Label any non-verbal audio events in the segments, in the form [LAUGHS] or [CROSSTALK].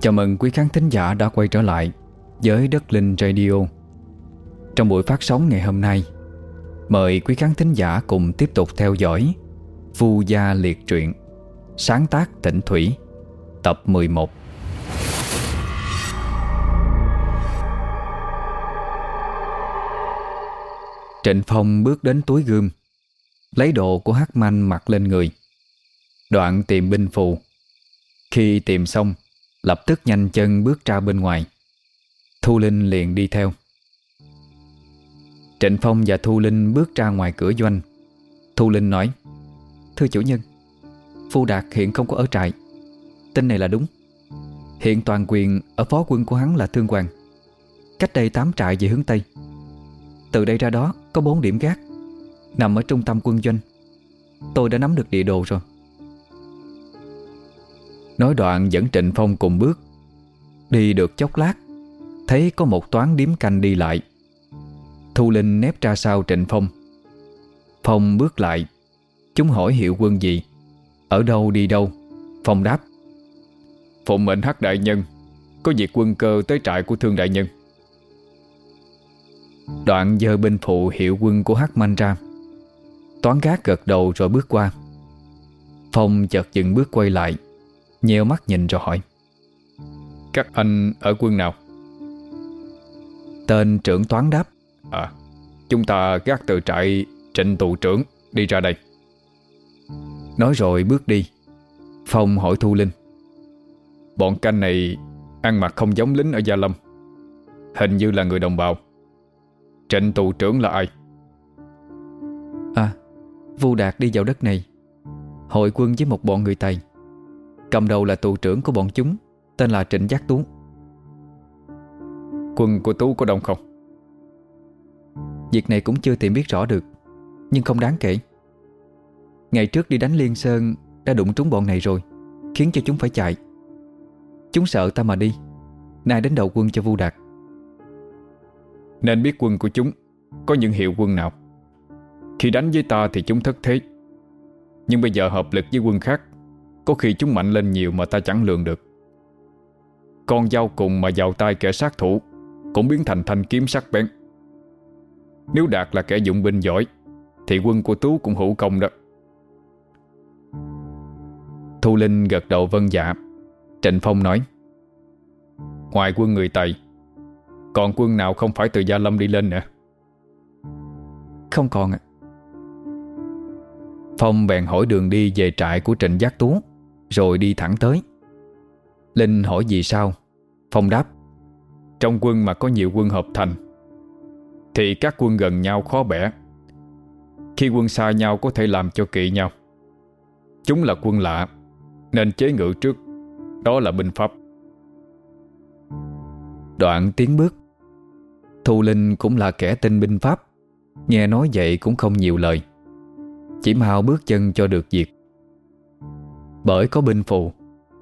Chào mừng quý khán thính giả đã quay trở lại với Đất Linh Radio. Trong buổi phát sóng ngày hôm nay, Mời quý khán thính giả cùng tiếp tục theo dõi Phu Gia Liệt Truyện, Sáng tác tỉnh Thủy, Tập 11 Trịnh Phong bước đến túi gươm, Lấy đồ của Hắc Manh mặc lên người. Đoạn tìm binh phù. Khi tìm xong Lập tức nhanh chân bước ra bên ngoài. Thu Linh liền đi theo. Trịnh Phong và Thu Linh bước ra ngoài cửa doanh. Thu Linh nói, Thưa chủ nhân, Phu Đạt hiện không có ở trại. Tin này là đúng. Hiện toàn quyền ở phó quân của hắn là Thương Hoàng. Cách đây 8 trại về hướng Tây. Từ đây ra đó có 4 điểm gác, Nằm ở trung tâm quân doanh. Tôi đã nắm được địa đồ rồi. Nói đoạn dẫn Trịnh Phong cùng bước. Đi được chốc lát, Thấy có một toán điếm canh đi lại. Thu Linh nép ra sau Trịnh Phong. Phong bước lại, Chúng hỏi hiệu quân gì? Ở đâu đi đâu? Phong đáp. Phụng mệnh hắc đại nhân, Có việc quân cơ tới trại của thương đại nhân. Đoạn dơ binh phụ hiệu quân của hắc manh ra. Toán gác gật đầu rồi bước qua. Phong chợt dừng bước quay lại. Nheo mắt nhìn rồi hỏi. Các anh ở quân nào? Tên trưởng toán đáp. À, chúng ta gác từ trại trịnh tù trưởng đi ra đây. Nói rồi bước đi. Phong hỏi Thu Linh. Bọn canh này ăn mặc không giống lính ở Gia Lâm. Hình như là người đồng bào. Trịnh tù trưởng là ai? À, Vu Đạt đi vào đất này. Hội quân với một bọn người Tây Cầm đầu là tù trưởng của bọn chúng, Tên là Trịnh Giác Tú. Quân của Tú có đông không? Việc này cũng chưa tìm biết rõ được, Nhưng không đáng kể. Ngày trước đi đánh Liên Sơn Đã đụng trúng bọn này rồi, Khiến cho chúng phải chạy. Chúng sợ ta mà đi, Nay đến đầu quân cho Vu Đạt. Nên biết quân của chúng Có những hiệu quân nào? Khi đánh với ta thì chúng thất thế, Nhưng bây giờ hợp lực với quân khác có khi chúng mạnh lên nhiều mà ta chẳng lường được. Con dao cùng mà vào tay kẻ sát thủ Cũng biến thành thanh kiếm sắc bén. Nếu Đạt là kẻ dụng binh giỏi, Thì quân của Tú cũng hữu công đó. Thu Linh gật đầu vân dạ. Trịnh Phong nói, Ngoài quân người Tây Còn quân nào không phải từ Gia Lâm đi lên nữa? Không còn ạ. Phong bèn hỏi đường đi về trại của Trịnh Giác Tú rồi đi thẳng tới. Linh hỏi gì sao? Phong đáp, Trong quân mà có nhiều quân hợp thành, Thì các quân gần nhau khó bẻ. Khi quân xa nhau có thể làm cho kỵ nhau. Chúng là quân lạ, Nên chế ngự trước, Đó là binh pháp. Đoạn tiến bước. Thu Linh cũng là kẻ tin binh pháp, Nghe nói vậy cũng không nhiều lời. Chỉ mau bước chân cho được việc bởi có binh phù.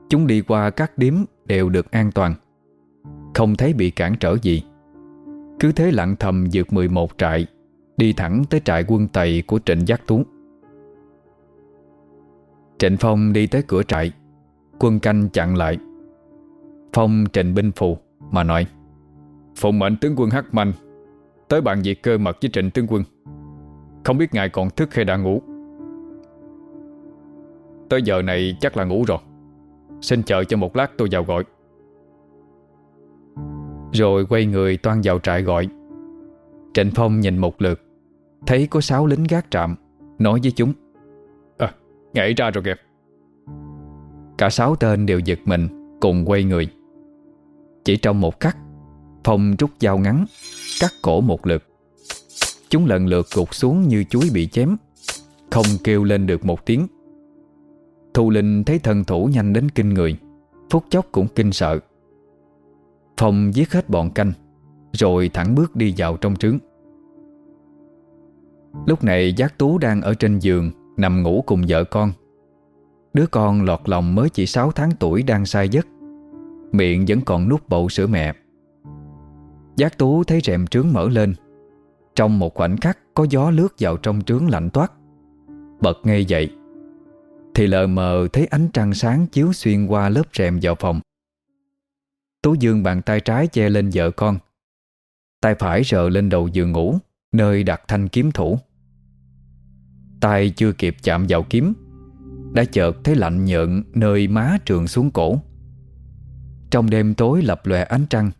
Chúng đi qua các điếm đều được an toàn. Không thấy bị cản trở gì. Cứ thế lặng thầm vượt 11 trại, Đi thẳng tới trại quân Tây của Trịnh Giác Tú. Trịnh Phong đi tới cửa trại, Quân canh chặn lại. Phong trịnh binh phù Mà nói, Phụng mệnh tướng quân Hắc Manh, Tới bàn việc cơ mật với trịnh tướng quân. Không biết ngài còn thức hay đã ngủ. Tới giờ này chắc là ngủ rồi. Xin chờ cho một lát tôi vào gọi. Rồi quay người toan vào trại gọi. Trịnh Phong nhìn một lượt. Thấy có sáu lính gác trạm Nói với chúng. À, nhảy ra rồi kìa. Cả sáu tên đều giật mình Cùng quay người. Chỉ trong một khắc Phong rút dao ngắn Cắt cổ một lượt. Chúng lần lượt gục xuống như chuối bị chém. Không kêu lên được một tiếng. Thu Linh thấy thần thủ nhanh đến kinh người, Phút chốc cũng kinh sợ. Phong giết hết bọn canh, Rồi thẳng bước đi vào trong trướng. Lúc này Giác Tú đang ở trên giường, Nằm ngủ cùng vợ con. Đứa con lọt lòng mới chỉ 6 tháng tuổi đang say giấc, Miệng vẫn còn nút bầu sữa mẹ. Giác Tú thấy rèm trướng mở lên, Trong một khoảnh khắc có gió lướt vào trong trướng lạnh toát. Bật ngay dậy thì lờ mờ thấy ánh trăng sáng chiếu xuyên qua lớp rèm vào phòng. Tú Dương bàn tay trái che lên vợ con. Tay phải rợ lên đầu giường ngủ, Nơi đặt thanh kiếm thủ. Tay chưa kịp chạm vào kiếm, Đã chợt thấy lạnh nhợn Nơi má trường xuống cổ. Trong đêm tối lập lòe ánh trăng,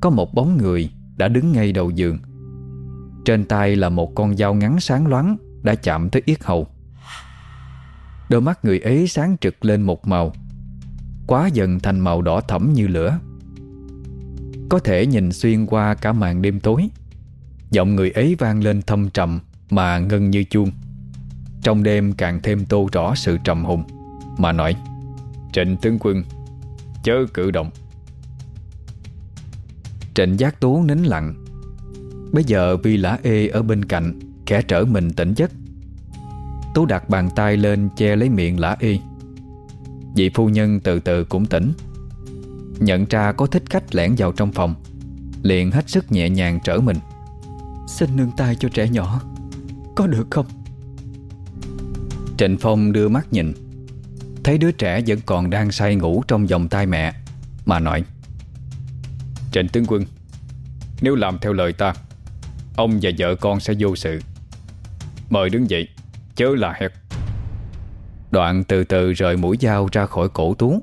Có một bóng người Đã đứng ngay đầu giường. Trên tay là một con dao ngắn sáng loáng Đã chạm tới yết hầu. Đôi mắt người ấy sáng trực lên một màu. Quá dần thành màu đỏ thẫm như lửa. Có thể nhìn xuyên qua cả màn đêm tối. Giọng người ấy vang lên thâm trầm Mà ngân như chuông. Trong đêm càng thêm tô rõ sự trầm hùng Mà nói, Trịnh tướng quân, Chớ cử động. Trịnh giác tố nín lặng. Bây giờ vì lã ê ở bên cạnh, Khẽ trở mình tỉnh giấc. Tú đặt bàn tay lên che lấy miệng lã y. Vị phu nhân từ từ cũng tỉnh. Nhận ra có thích khách lẻn vào trong phòng, Liền hết sức nhẹ nhàng trở mình. Xin nương tay cho trẻ nhỏ, Có được không? Trịnh Phong đưa mắt nhìn. Thấy đứa trẻ vẫn còn đang say ngủ Trong vòng tay mẹ, Mà nói, Trịnh tướng quân, Nếu làm theo lời ta, Ông và vợ con sẽ vô sự. Mời đứng dậy. Chớ là hẹt Đoạn từ từ rời mũi dao ra khỏi cổ tú,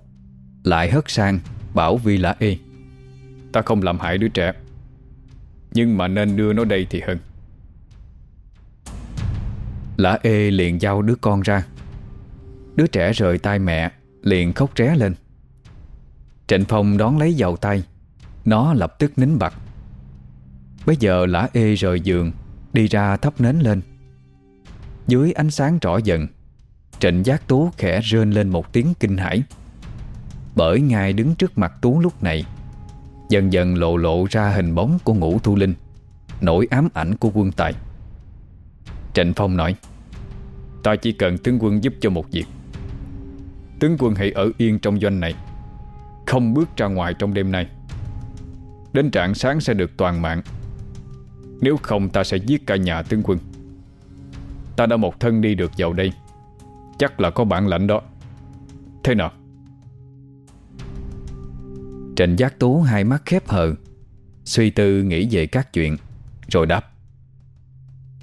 Lại hất sang, Bảo Vi là y Ta không làm hại đứa trẻ, Nhưng mà nên đưa nó đây thì hơn. Lã ê liền giao đứa con ra. Đứa trẻ rời tay mẹ, Liền khóc ré lên. Trịnh Phong đón lấy dầu tay, Nó lập tức nín bặt. Bây giờ lã ê rời giường, Đi ra thắp nến lên. Dưới ánh sáng rõ dần, Trịnh giác Tú khẽ rên lên một tiếng kinh hãi. Bởi ngài đứng trước mặt Tú lúc này, Dần dần lộ lộ ra hình bóng của ngũ thu linh, Nỗi ám ảnh của quân tài. Trịnh Phong nói, Ta chỉ cần tướng quân giúp cho một việc. Tướng quân hãy ở yên trong doanh này, Không bước ra ngoài trong đêm nay. Đến trạng sáng sẽ được toàn mạng. Nếu không ta sẽ giết cả nhà tướng quân. Ta đã một thân đi được vào đây. Chắc là có bản lãnh đó. Thế nào? Trịnh Giác Tú hai mắt khép hờ Suy tư nghĩ về các chuyện Rồi đáp.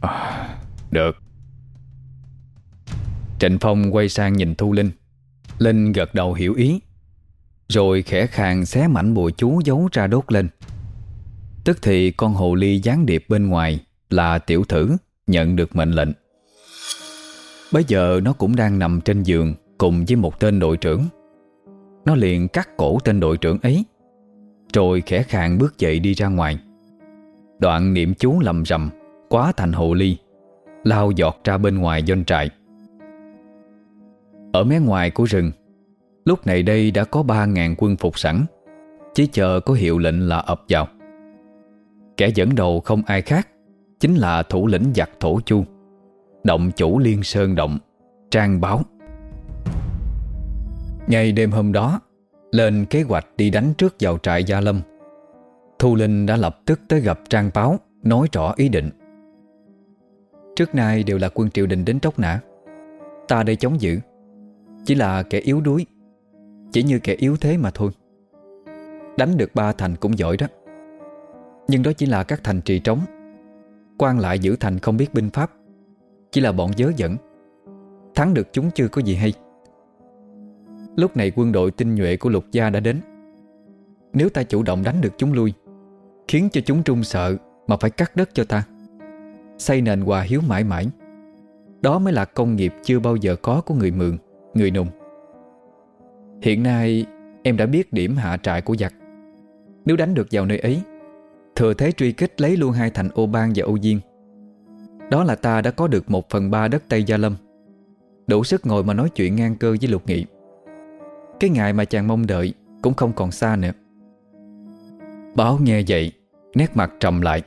À, Được. Trịnh Phong quay sang nhìn Thu Linh. Linh gật đầu hiểu ý Rồi khẽ khàng xé mảnh bùa chú giấu ra đốt lên. Tức thì con hồ ly gián điệp bên ngoài Là tiểu thử Nhận được mệnh lệnh Bây giờ nó cũng đang nằm trên giường Cùng với một tên đội trưởng. Nó liền cắt cổ tên đội trưởng ấy, Rồi khẽ khàng bước dậy đi ra ngoài. Đoạn niệm chú lầm rầm, Quá thành hồ ly, Lao giọt ra bên ngoài doanh trại. Ở mé ngoài của rừng, Lúc này đây đã có 3.000 quân phục sẵn, Chỉ chờ có hiệu lệnh là ập vào. Kẻ dẫn đầu không ai khác, Chính là thủ lĩnh giặc thổ chu. Động chủ liên sơn động, Trang báo. Ngày đêm hôm đó, Lên kế hoạch đi đánh trước vào trại Gia Lâm, Thu Linh đã lập tức tới gặp Trang báo, Nói rõ ý định. Trước nay đều là quân triều đình đến tróc nã, Ta đây chống giữ, Chỉ là kẻ yếu đuối, Chỉ như kẻ yếu thế mà thôi. Đánh được ba thành cũng giỏi đó, Nhưng đó chỉ là các thành trì trống, quan lại giữ thành không biết binh pháp chỉ là bọn dớ dẫn. Thắng được chúng chưa có gì hay. Lúc này quân đội tinh nhuệ của lục gia đã đến. Nếu ta chủ động đánh được chúng lui, Khiến cho chúng trung sợ Mà phải cắt đất cho ta, Xây nền hòa hiếu mãi mãi, Đó mới là công nghiệp chưa bao giờ có của người mượn Người nùng. Hiện nay, em đã biết điểm hạ trại của giặc. Nếu đánh được vào nơi ấy, Thừa thế truy kích lấy luôn hai thành ô bang và ô diên đó là ta đã có được một phần ba đất Tây Gia Lâm. Đủ sức ngồi mà nói chuyện ngang cơ với Lục Nghị. Cái ngày mà chàng mong đợi Cũng không còn xa nữa. Báo nghe vậy, Nét mặt trầm lại.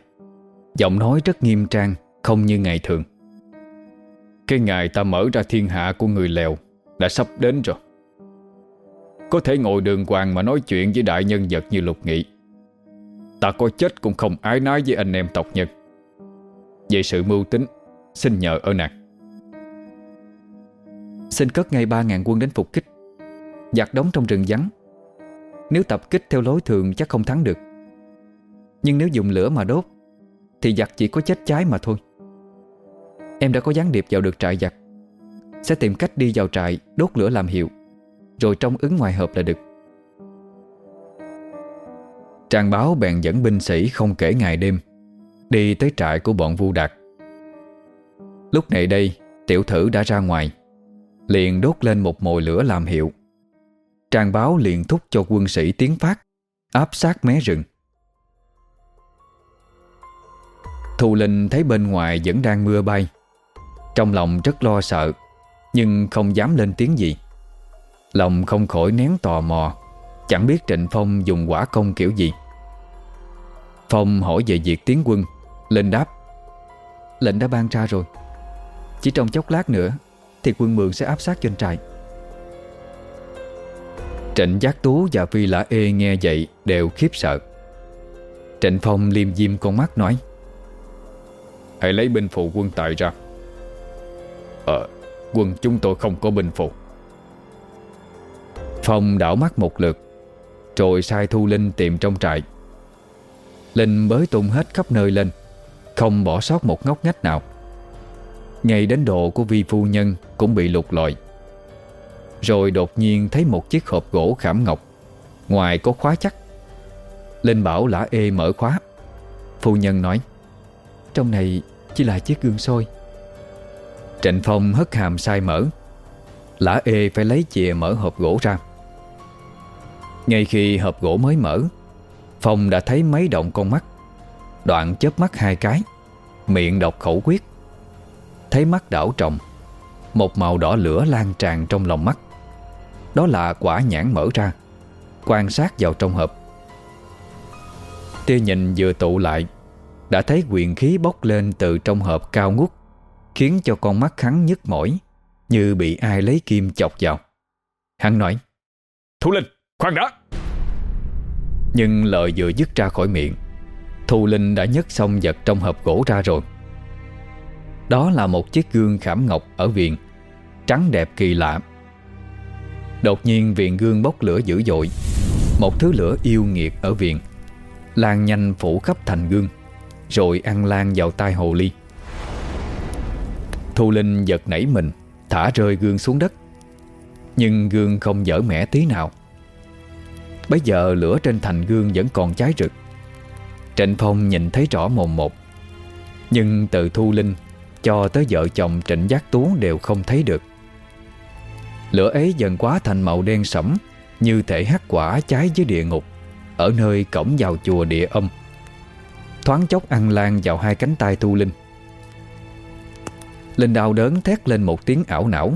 Giọng nói rất nghiêm trang, Không như ngày thường. Cái ngày ta mở ra thiên hạ của người lèo, Đã sắp đến rồi. Có thể ngồi đường hoàng mà nói chuyện với đại nhân vật như Lục Nghị. Ta có chết cũng không ái nái với anh em tộc nhân về sự mưu tính. Xin nhờ ơn nàng Xin cất ngay ba ngàn quân đến phục kích. Giặc đóng trong rừng vắng. Nếu tập kích theo lối thường chắc không thắng được. Nhưng nếu dùng lửa mà đốt, Thì giặc chỉ có chết cháy mà thôi. Em đã có gián điệp vào được trại giặc. Sẽ tìm cách đi vào trại, Đốt lửa làm hiệu. Rồi trong ứng ngoài hợp là được. Trang báo bèn dẫn binh sĩ không kể ngày đêm. Đi tới trại của bọn Vu Đạt. Lúc này đây, Tiểu thử đã ra ngoài, Liền đốt lên một mồi lửa làm hiệu. Trang báo liền thúc cho quân sĩ tiến phát, Áp sát mé rừng. Thù Linh thấy bên ngoài vẫn đang mưa bay, Trong lòng rất lo sợ, Nhưng không dám lên tiếng gì. Lòng không khỏi nén tò mò, Chẳng biết Trịnh Phong dùng quả công kiểu gì. Phong hỏi về việc tiến quân. Linh đáp. Lệnh đã ban ra rồi. Chỉ trong chốc lát nữa Thì quân mượn sẽ áp sát doanh trại. Trịnh Giác Tú và Phi Lã Ê nghe vậy Đều khiếp sợ. Trịnh Phong liêm diêm con mắt nói Hãy lấy binh phụ quân tại ra. Ờ Quân chúng tôi không có binh phụ. Phong đảo mắt một lượt Rồi sai Thu Linh tìm trong trại. Linh bới tung hết khắp nơi lên không bỏ sót một ngóc ngách nào. Ngay đến độ của vi phu nhân Cũng bị lục lọi Rồi đột nhiên thấy một chiếc hộp gỗ khảm ngọc, Ngoài có khóa chắc. Linh bảo lã ê mở khóa. Phu nhân nói, Trong này chỉ là chiếc gương soi. Trịnh Phong hất hàm sai mở. Lã ê phải lấy chìa mở hộp gỗ ra. Ngay khi hộp gỗ mới mở, Phong đã thấy mấy động con mắt. Đoạn chớp mắt hai cái. Miệng đọc khẩu quyết. Thấy mắt đảo trọng Một màu đỏ lửa lan tràn trong lòng mắt. Đó là quả nhãn mở ra Quan sát vào trong hộp. Tia nhìn vừa tụ lại Đã thấy quyền khí bốc lên từ trong hộp cao ngút Khiến cho con mắt hắn nhức mỏi Như bị ai lấy kim chọc vào. Hắn nói Thủ linh, khoan đã. Nhưng lời vừa dứt ra khỏi miệng Thu Linh đã nhấc xong vật trong hộp gỗ ra rồi. Đó là một chiếc gương khảm ngọc ở viện, Trắng đẹp kỳ lạ. Đột nhiên viện gương bốc lửa dữ dội. Một thứ lửa yêu nghiệt ở viện, Lan nhanh phủ khắp thành gương, Rồi ăn lan vào tai hồ ly. Thu Linh giật nảy mình, Thả rơi gương xuống đất. Nhưng gương không dở mẻ tí nào. Bây giờ lửa trên thành gương vẫn còn cháy rực. Trịnh Phong nhìn thấy rõ mồm một. Nhưng từ Thu Linh Cho tới vợ chồng Trịnh Giác Tú đều không thấy được. Lửa ấy dần quá thành màu đen sẫm, Như thể hắc quả cháy dưới địa ngục, Ở nơi cổng vào chùa địa âm. Thoáng chốc ăn lan vào hai cánh tay Thu Linh. Linh đau đớn thét lên một tiếng ảo não,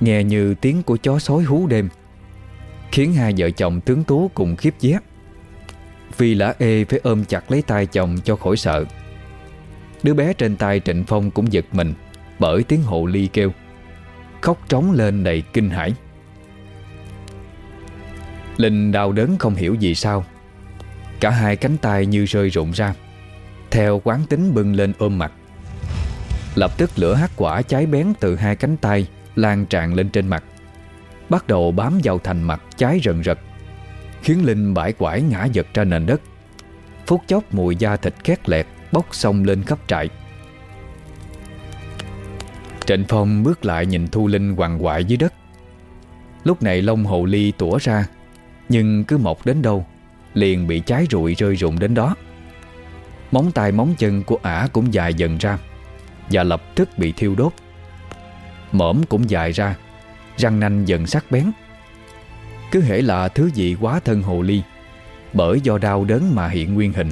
Nghe như tiếng của chó sói hú đêm, Khiến hai vợ chồng tướng tú cùng khiếp giác vì lã ê phải ôm chặt lấy tay chồng cho khỏi sợ. Đứa bé trên tay Trịnh Phong cũng giật mình, Bởi tiếng hộ ly kêu. Khóc trống lên đầy kinh hãi. Linh đau đớn không hiểu gì sao. Cả hai cánh tay như rơi rụng ra, Theo quán tính bưng lên ôm mặt. Lập tức lửa hắc quả cháy bén từ hai cánh tay Lan tràn lên trên mặt, Bắt đầu bám vào thành mặt cháy rần rật. Khiến Linh bãi quải ngã giật ra nền đất. Phút chốc mùi da thịt khét lẹt Bốc sông lên khắp trại. Trịnh Phong bước lại nhìn Thu Linh hoàng hoại dưới đất. Lúc này lông hồ ly tủa ra, Nhưng cứ mọc đến đâu, Liền bị cháy rụi rơi rụng đến đó. Móng tay móng chân của ả cũng dài dần ra, Và lập tức bị thiêu đốt. Mõm cũng dài ra, Răng nanh dần sắc bén. Cứ hễ là thứ gì quá thân hồ ly, Bởi do đau đớn mà hiện nguyên hình,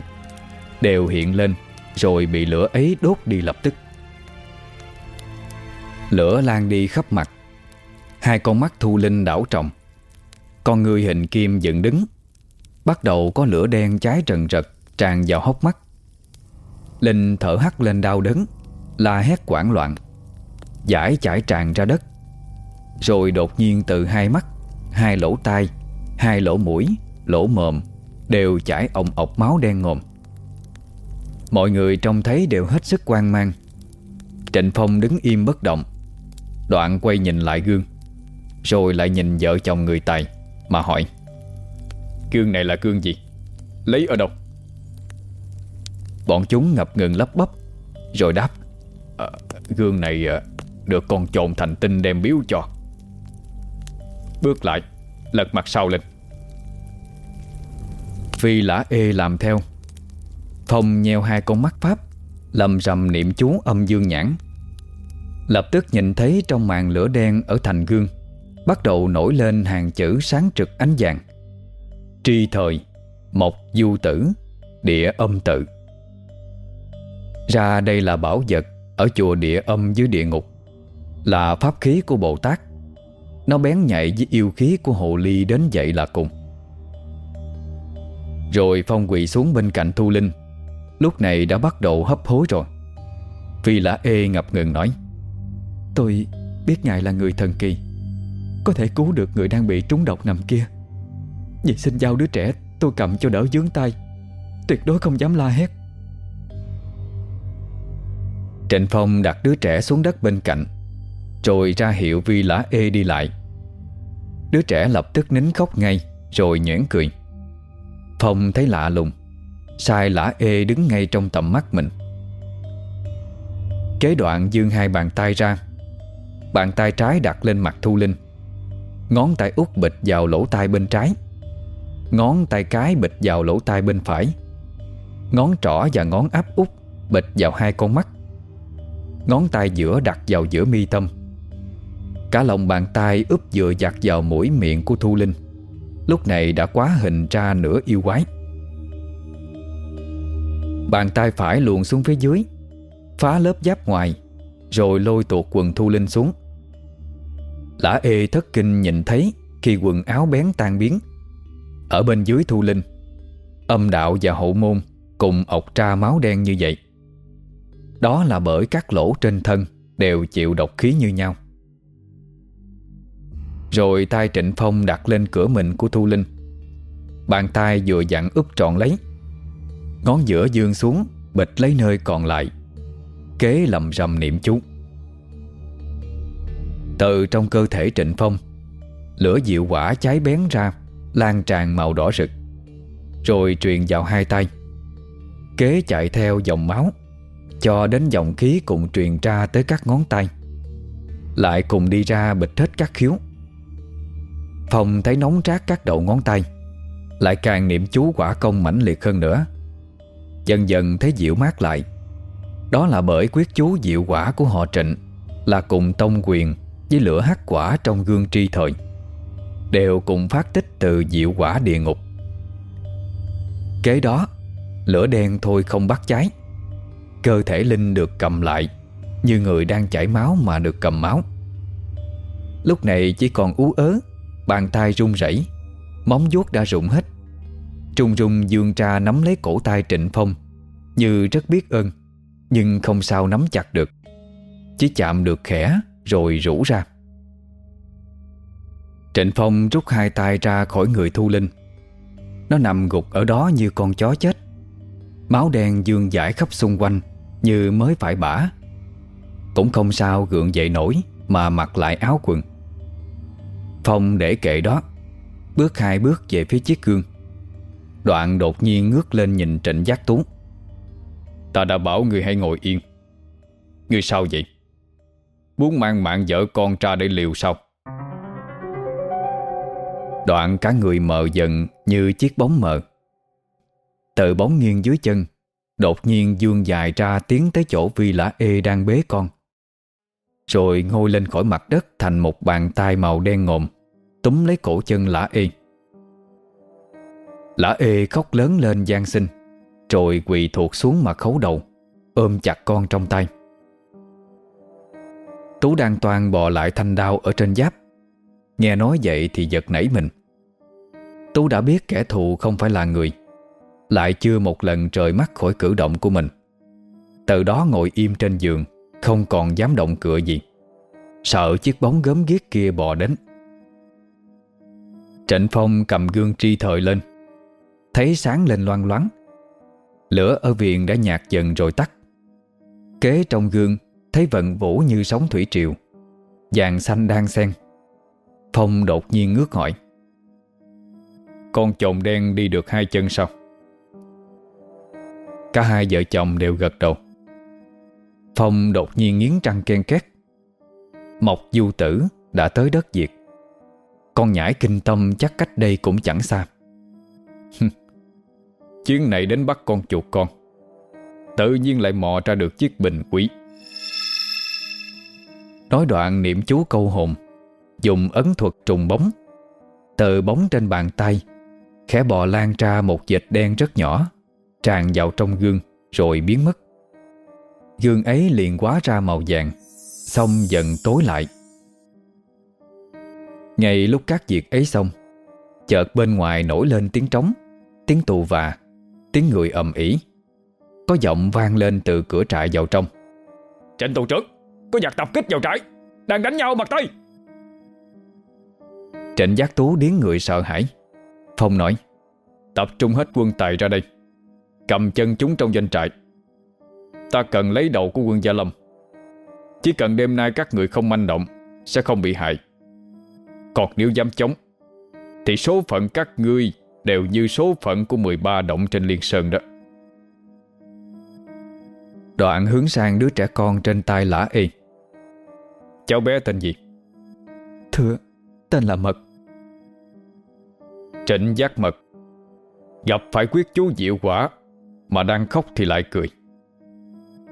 Đều hiện lên, Rồi bị lửa ấy đốt đi lập tức. Lửa lan đi khắp mặt, Hai con mắt thu linh đảo trọng, Con người hình kim dựng đứng, Bắt đầu có lửa đen cháy trần rật Tràn vào hốc mắt. Linh thở hắt lên đau đớn, La hét quảng loạn, Giải chải tràn ra đất, Rồi đột nhiên từ hai mắt Hai lỗ tai Hai lỗ mũi Lỗ mồm Đều chảy ồng ọc máu đen ngòm. Mọi người trông thấy đều hết sức quan mang. Trịnh Phong đứng im bất động. Đoạn quay nhìn lại gương Rồi lại nhìn vợ chồng người Tài Mà hỏi Gương này là gương gì? Lấy ở đâu? Bọn chúng ngập ngừng lấp bắp Rồi đáp à, Gương này ờ, được con trộn thành tinh đem biếu cho. Bước lại, Lật mặt sau lên Phi lã ê làm theo. Thông nheo hai con mắt pháp, Lầm rầm niệm chú âm dương nhãn. Lập tức nhìn thấy trong màn lửa đen ở thành gương, Bắt đầu nổi lên hàng chữ sáng trực ánh vàng. Tri thời, Mộc du tử, Địa âm tự. Ra đây là bảo vật Ở chùa địa âm dưới địa ngục, Là pháp khí của Bồ Tát. Nó bén nhạy với yêu khí của hồ ly đến vậy là cùng. Rồi Phong quỳ xuống bên cạnh Thu Linh. Lúc này đã bắt đầu hấp hối rồi. Phi lã ê ngập ngừng nói, Tôi biết ngài là người thần kỳ. Có thể cứu được người đang bị trúng độc nằm kia. Vì xin giao đứa trẻ tôi cầm cho đỡ dướng tay. Tuyệt đối không dám la hét. Trịnh Phong đặt đứa trẻ xuống đất bên cạnh. Rồi ra hiệu Vi lã ê đi lại. Đứa trẻ lập tức nín khóc ngay, Rồi nhoẻn cười. Phong thấy lạ lùng, Sai lã ê đứng ngay trong tầm mắt mình. Kế đoạn dương hai bàn tay ra, Bàn tay trái đặt lên mặt Thu Linh. Ngón tay út bịch vào lỗ tai bên trái, Ngón tay cái bịch vào lỗ tai bên phải. Ngón trỏ và ngón áp út Bịch vào hai con mắt. Ngón tay giữa đặt vào giữa mi tâm. Cả lòng bàn tay úp vừa giặt vào mũi miệng của Thu Linh. Lúc này đã quá hình ra nửa yêu quái. Bàn tay phải luồn xuống phía dưới, Phá lớp giáp ngoài, Rồi lôi tuột quần Thu Linh xuống. Lã ê thất kinh nhìn thấy Khi quần áo bén tan biến. Ở bên dưới Thu Linh, Âm đạo và hậu môn Cùng ọc ra máu đen như vậy. Đó là bởi các lỗ trên thân Đều chịu độc khí như nhau. Rồi tay Trịnh Phong đặt lên cửa mình của Thu Linh. Bàn tay vừa dặn úp trọn lấy. Ngón giữa dương xuống, Bịch lấy nơi còn lại. Kế lầm rầm niệm chú. Từ trong cơ thể Trịnh Phong, Lửa diệu quả cháy bén ra, Lan tràn màu đỏ rực. Rồi truyền vào hai tay. Kế chạy theo dòng máu, Cho đến dòng khí cùng truyền ra tới các ngón tay. Lại cùng đi ra bịch hết các khiếu. Phong thấy nóng rát các đầu ngón tay, Lại càng niệm chú quả công mãnh liệt hơn nữa. Dần dần thấy dịu mát lại. Đó là bởi quyết chú diệu quả của họ trịnh Là cùng tông quyền Với lửa hắc quả trong gương tri thời, Đều cùng phát tích từ diệu quả địa ngục. Kế đó, Lửa đen thôi không bắt cháy. Cơ thể Linh được cầm lại, Như người đang chảy máu mà được cầm máu. Lúc này chỉ còn ú ớ Bàn tay run rẩy, Móng vuốt đã rụng hết. Trung rung dương tra nắm lấy cổ tay Trịnh Phong, Như rất biết ơn, Nhưng không sao nắm chặt được. Chỉ chạm được khẽ Rồi rũ ra. Trịnh Phong rút hai tay ra khỏi người Thu Linh. Nó nằm gục ở đó như con chó chết. Máu đen dương dãi khắp xung quanh, Như mới phải bả. Cũng không sao gượng dậy nổi Mà mặc lại áo quần. Phong để kệ đó. Bước hai bước về phía chiếc gương. Đoạn đột nhiên ngước lên nhìn Trịnh Giác Tú. Ta đã bảo người hãy ngồi yên. Người sao vậy? Muốn mang mạng vợ con ra để liều sao? Đoạn cả người mờ dần Như chiếc bóng mờ. Từ bóng nghiêng dưới chân, Đột nhiên dương dài ra tiến tới chỗ Vi Lã Ê đang bế con. Rồi ngồi lên khỏi mặt đất Thành một bàn tay màu đen ngồm Túm lấy cổ chân Lã Ê. Lã ê khóc lớn lên gian sinh, Rồi quỳ thuộc xuống mà khấu đầu, Ôm chặt con trong tay. Tú đang toàn bò lại thanh đao ở trên giáp. Nghe nói vậy thì giật nảy mình. Tú đã biết kẻ thù không phải là người, Lại chưa một lần trời mắt khỏi cử động của mình. Từ đó ngồi im trên giường, Không còn dám động cửa gì. Sợ chiếc bóng gớm ghiếc kia bò đến. Trịnh Phong cầm gương tri thời lên. Thấy sáng lên loang loáng. Lửa ở viện đã nhạt dần rồi tắt. Kế trong gương, Thấy vận vũ như sóng thủy triều. Vàng xanh đang xen. Phong đột nhiên ngước hỏi. Con trồn đen đi được hai chân sao? Cả hai vợ chồng đều gật đầu. Phong đột nhiên nghiến trăng ken két. Mộc du tử đã tới đất Việt con nhãi kinh tâm chắc cách đây cũng chẳng xa. Chuyến này đến bắt con chuột con. Tự nhiên lại mò ra được chiếc bình quý Nói đoạn niệm chú câu hồn, Dùng ấn thuật trùng bóng. Tờ bóng trên bàn tay, Khẽ bò lan ra một dịch đen rất nhỏ, Tràn vào trong gương, Rồi biến mất. Gương ấy liền quá ra màu vàng, Xong dần tối lại. Ngay lúc các việc ấy xong Chợt bên ngoài nổi lên tiếng trống Tiếng tù và Tiếng người ầm ĩ. Có giọng vang lên từ cửa trại vào trong. Trịnh tù trưởng Có giặc tập kích vào trại Đang đánh nhau mặt tay. Trịnh giác tú điến người sợ hãi. Phong nói Tập trung hết quân tài ra đây Cầm chân chúng trong doanh trại. Ta cần lấy đầu của quân Gia Lâm. Chỉ cần đêm nay các người không manh động Sẽ không bị hại Còn nếu dám chống Thì số phận các ngươi Đều như số phận của 13 động trên Liên Sơn đó. Đoạn hướng sang đứa trẻ con trên tay lã y. Cháu bé tên gì? Thưa, tên là Mật. Trịnh giác mật. Gặp phải quyết chú diệu quả Mà đang khóc thì lại cười.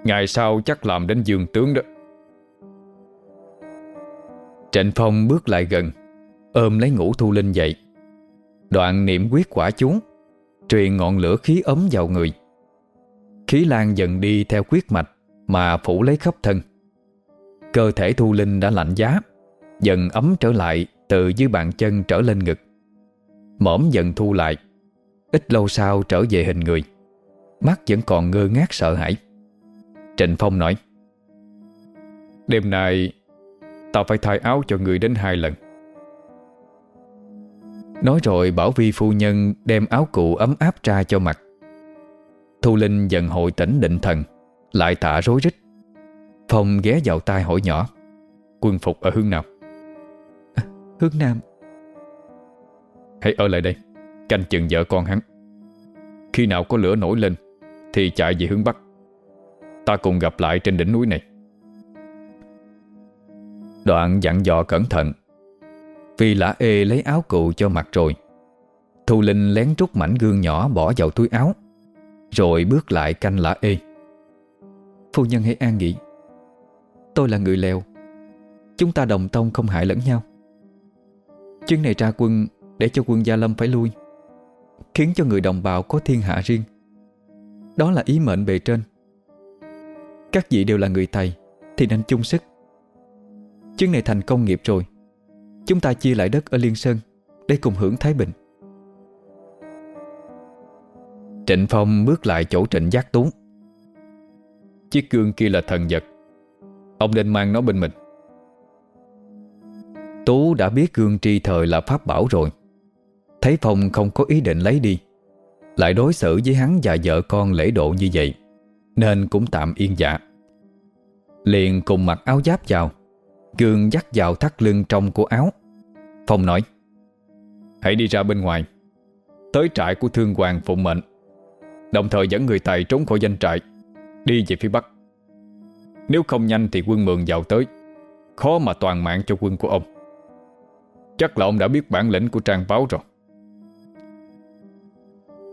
Ngày sau chắc làm đến dương tướng đó. Trịnh Phong bước lại gần Ôm lấy ngũ thu linh dậy. Đoạn niệm quyết quả chú, Truyền ngọn lửa khí ấm vào người. Khí lan dần đi theo quyết mạch Mà phủ lấy khắp thân. Cơ thể thu linh đã lạnh giá, Dần ấm trở lại Từ dưới bàn chân trở lên ngực. Mõm dần thu lại, Ít lâu sau trở về hình người. Mắt vẫn còn ngơ ngác sợ hãi. Trịnh Phong nói, Đêm nay, tao phải thay áo cho người đến hai lần. Nói rồi Bảo Vi phu nhân đem áo cụ ấm áp ra cho mặt. Thu Linh dần hồi tỉnh định thần Lại tạ rối rít. Phong ghé vào tai hỏi nhỏ Quân phục ở hướng nào? À, [LAUGHS] Hướng Nam. Hãy ở lại đây Canh chừng vợ con hắn. Khi nào có lửa nổi lên Thì chạy về hướng Bắc. Ta cùng gặp lại trên đỉnh núi này. Đoạn dặn dò cẩn thận vì lã ê lấy áo cụ cho mặt rồi. Thu Linh lén trút mảnh gương nhỏ bỏ vào túi áo, Rồi bước lại canh lã ê. Phu nhân hãy an nghỉ. Tôi là người lèo. Chúng ta đồng tông không hại lẫn nhau. Chuyến này ra quân Để cho quân Gia Lâm phải lui, Khiến cho người đồng bào có thiên hạ riêng. Đó là ý mệnh bề trên. Các vị đều là người thầy, Thì nên chung sức. Chuyến này thành công nghiệp rồi. Chúng ta chia lại đất ở Liên Sơn Để cùng hưởng Thái Bình. Trịnh Phong bước lại chỗ trịnh giác tú. Chiếc gương kia là thần vật. Ông nên mang nó bên mình. Tú đã biết gương tri thời là pháp bảo rồi. Thấy Phong không có ý định lấy đi, Lại đối xử với hắn và vợ con lễ độ như vậy, Nên cũng tạm yên dạ. Liền cùng mặc áo giáp vào cường dắt vào thắt lưng trong của áo. Phong nói, Hãy đi ra bên ngoài. Tới trại của thương hoàng phụng mệnh. Đồng thời dẫn người Tài trốn khỏi danh trại, Đi về phía Bắc. Nếu không nhanh thì quân mượn vào tới. Khó mà toàn mạng cho quân của ông. Chắc là ông đã biết bản lĩnh của trang báo rồi.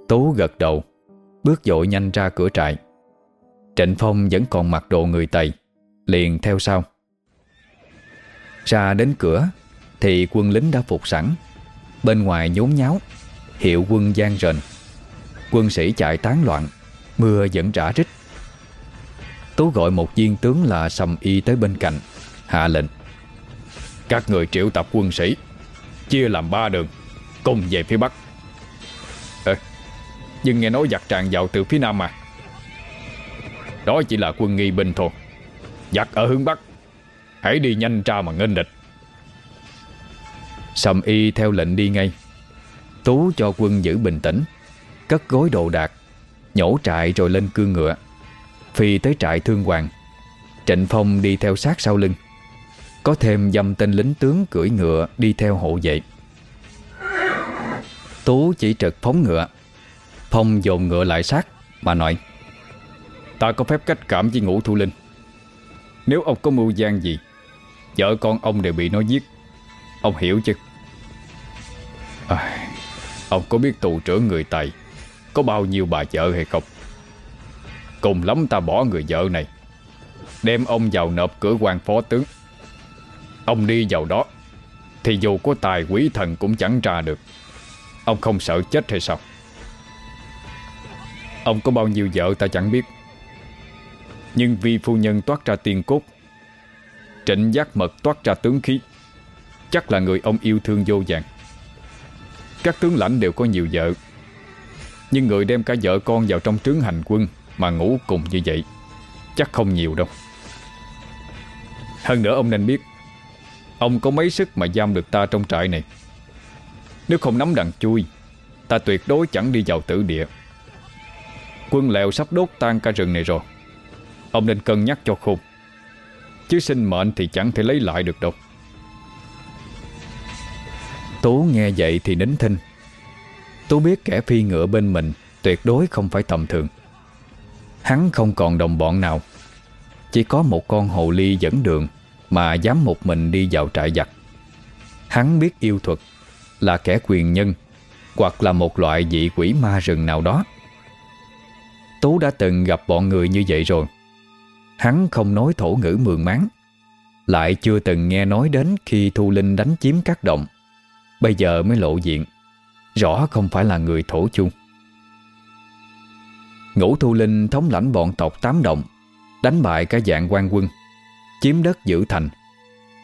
Tú gật đầu, Bước dội nhanh ra cửa trại. Trịnh Phong vẫn còn mặc đồ người Tây, Liền theo sau. Ra đến cửa Thì quân lính đã phục sẵn. Bên ngoài nhốn nháo Hiệu quân gian rền. Quân sĩ chạy tán loạn Mưa vẫn rã rít. Tú gọi một viên tướng là Sầm Y tới bên cạnh Hạ lệnh. Các người triệu tập quân sĩ Chia làm ba đường Cùng về phía Bắc. À, Nhưng nghe nói giặc tràn vào từ phía Nam mà. Đó chỉ là quân nghi binh thôi Giặc ở hướng Bắc. Hãy đi nhanh ra mà nghênh địch. Sầm y theo lệnh đi ngay. Tú cho quân giữ bình tĩnh, Cất gối đồ đạc, Nhổ trại rồi lên cương ngựa, Phi tới trại thương hoàng. Trịnh Phong đi theo sát sau lưng, Có thêm dâm tên lính tướng cưỡi ngựa Đi theo hộ vệ. Tú chỉ trực phóng ngựa, Phong dồn ngựa lại sát Mà nói, Ta có phép cách cảm với ngũ thu linh. Nếu ông có mưu gian gì Vợ con ông đều bị nó giết. Ông hiểu chứ? À, Ông có biết tù trưởng người Tài Có bao nhiêu bà vợ hay không? Cùng lắm ta bỏ người vợ này Đem ông vào nộp cửa quan phó tướng. Ông đi vào đó Thì dù có tài quý thần cũng chẳng ra được. Ông không sợ chết hay sao? Ông có bao nhiêu vợ ta chẳng biết. Nhưng vì phu nhân toát ra tiền cốt Trịnh giác mật toát ra tướng khí. Chắc là người ông yêu thương vô vàng. Các tướng lãnh đều có nhiều vợ. Nhưng người đem cả vợ con vào trong trướng hành quân Mà ngủ cùng như vậy, Chắc không nhiều đâu. Hơn nữa ông nên biết, Ông có mấy sức mà giam được ta trong trại này. Nếu không nắm đằng chui, Ta tuyệt đối chẳng đi vào tử địa. Quân lèo sắp đốt tan cả rừng này rồi. Ông nên cân nhắc cho khôn. Chứ sinh mệnh thì chẳng thể lấy lại được đâu. Tú nghe vậy thì nín thinh. Tú biết kẻ phi ngựa bên mình Tuyệt đối không phải tầm thường. Hắn không còn đồng bọn nào. Chỉ có một con hồ ly dẫn đường Mà dám một mình đi vào trại giặc. Hắn biết yêu thuật Là kẻ quyền nhân Hoặc là một loại dị quỷ ma rừng nào đó. Tú đã từng gặp bọn người như vậy rồi. Hắn không nói thổ ngữ mường máng. Lại chưa từng nghe nói đến khi Thu Linh đánh chiếm các động. Bây giờ mới lộ diện. Rõ không phải là người thổ chung Ngũ Thu Linh thống lãnh bọn tộc tám động, Đánh bại cả dạng quan quân, Chiếm đất giữ thành.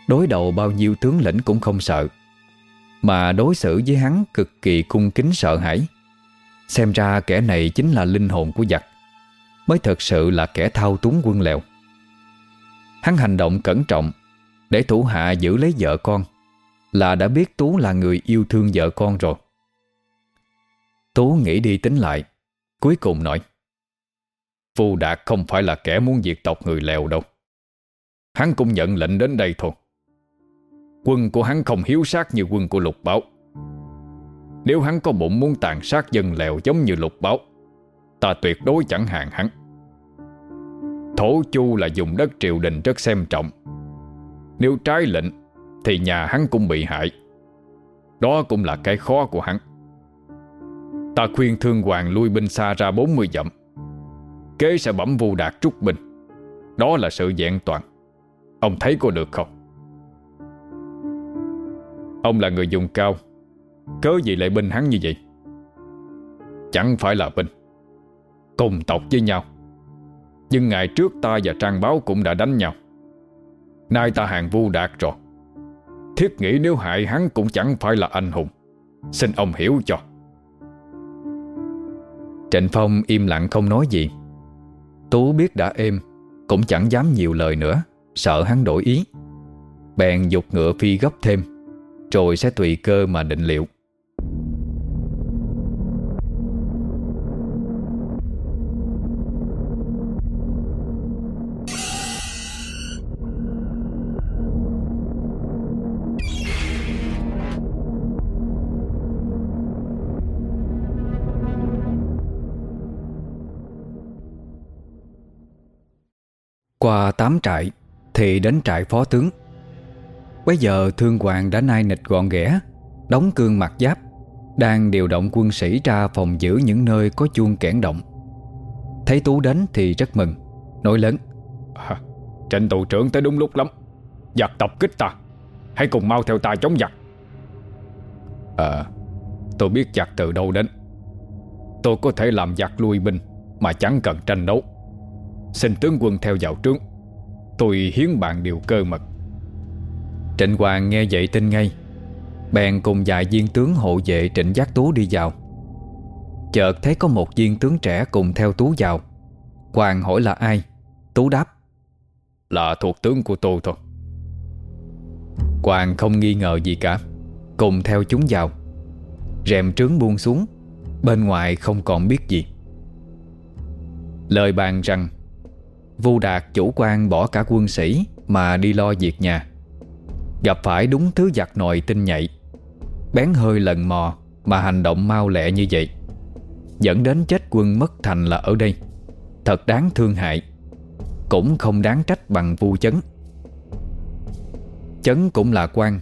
Đối đầu bao nhiêu tướng lĩnh cũng không sợ. Mà đối xử với hắn cực kỳ cung kính sợ hãi. Xem ra kẻ này chính là linh hồn của giặc, Mới thật sự là kẻ thao túng quân lèo. Hắn hành động cẩn trọng Để thủ hạ giữ lấy vợ con, Là đã biết Tú là người yêu thương vợ con rồi. Tú nghĩ đi tính lại, Cuối cùng nói, Phu Đạt không phải là kẻ muốn diệt tộc người lèo đâu. Hắn cũng nhận lệnh đến đây thôi. Quân của hắn không hiếu sát như quân của lục báo Nếu hắn có bụng muốn tàn sát dân lèo giống như lục báo Ta tuyệt đối chẳng hàng hắn. Thổ Chu là dùng đất triều đình rất xem trọng. Nếu trái lệnh, Thì nhà hắn cũng bị hại. Đó cũng là cái khó của hắn. Ta khuyên thương hoàng lui binh xa ra 40 dặm. Kế sẽ bẩm vu đạt trúc binh. Đó là sự vẹn toàn. Ông thấy có được không? Ông là người dùng cao. Cớ gì lại binh hắn như vậy? Chẳng phải là binh. Cùng tộc với nhau. Nhưng ngày trước ta và Trang Báo cũng đã đánh nhau. Nay ta hàng vu đạt rồi. Thiết nghĩ nếu hại hắn cũng chẳng phải là anh hùng. Xin ông hiểu cho. Trịnh Phong im lặng không nói gì. Tú biết đã êm, Cũng chẳng dám nhiều lời nữa, Sợ hắn đổi ý. Bèn dục ngựa phi gấp thêm, Rồi sẽ tùy cơ mà định liệu. Qua tám trại Thì đến trại phó tướng. Bây giờ thương hoàng đã nai nịch gọn ghẽ Đóng cương mặt giáp Đang điều động quân sĩ ra phòng giữ những nơi có chuông kẽn động. Thấy Tú đến thì rất mừng Nói lớn à, Trịnh tù trưởng tới đúng lúc lắm. Giặc tập kích ta Hãy cùng mau theo ta chống giặc. Ờ Tôi biết giặc từ đâu đến. Tôi có thể làm giặc lui binh Mà chẳng cần tranh đấu. Xin tướng quân theo vào trướng Tôi hiến bạn điều cơ mật. Trịnh Hoàng nghe vậy tin ngay. Bèn cùng vài viên tướng hộ vệ trịnh giác tú đi vào. Chợt thấy có một viên tướng trẻ cùng theo Tú vào. Hoàng hỏi là ai? Tú đáp, Là thuộc tướng của tôi thôi. Hoàng không nghi ngờ gì cả, Cùng theo chúng vào. Rèm trướng buông xuống, Bên ngoài không còn biết gì. Lời bàn rằng Vu Đạt chủ quan bỏ cả quân sĩ Mà đi lo việc nhà. Gặp phải đúng thứ giặc nồi tinh nhạy. Bén hơi lần mò Mà hành động mau lẹ như vậy. Dẫn đến chết quân mất thành là ở đây. Thật đáng thương hại. Cũng không đáng trách bằng vu chấn. Chấn cũng là quan.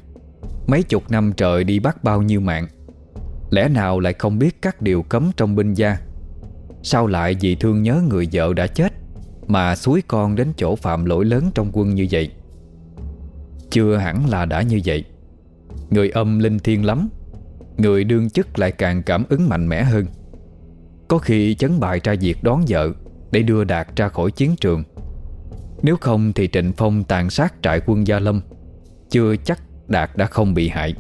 Mấy chục năm trời đi bắt bao nhiêu mạng. Lẽ nào lại không biết các điều cấm trong binh gia? Sao lại vì thương nhớ người vợ đã chết? Mà suối con đến chỗ phạm lỗi lớn trong quân như vậy. Chưa hẳn là đã như vậy. Người âm linh thiên lắm, Người đương chức lại càng cảm ứng mạnh mẽ hơn. Có khi chấn bài ra việc đón vợ Để đưa Đạt ra khỏi chiến trường. Nếu không thì Trịnh Phong tàn sát trại quân Gia Lâm. Chưa chắc Đạt đã không bị hại.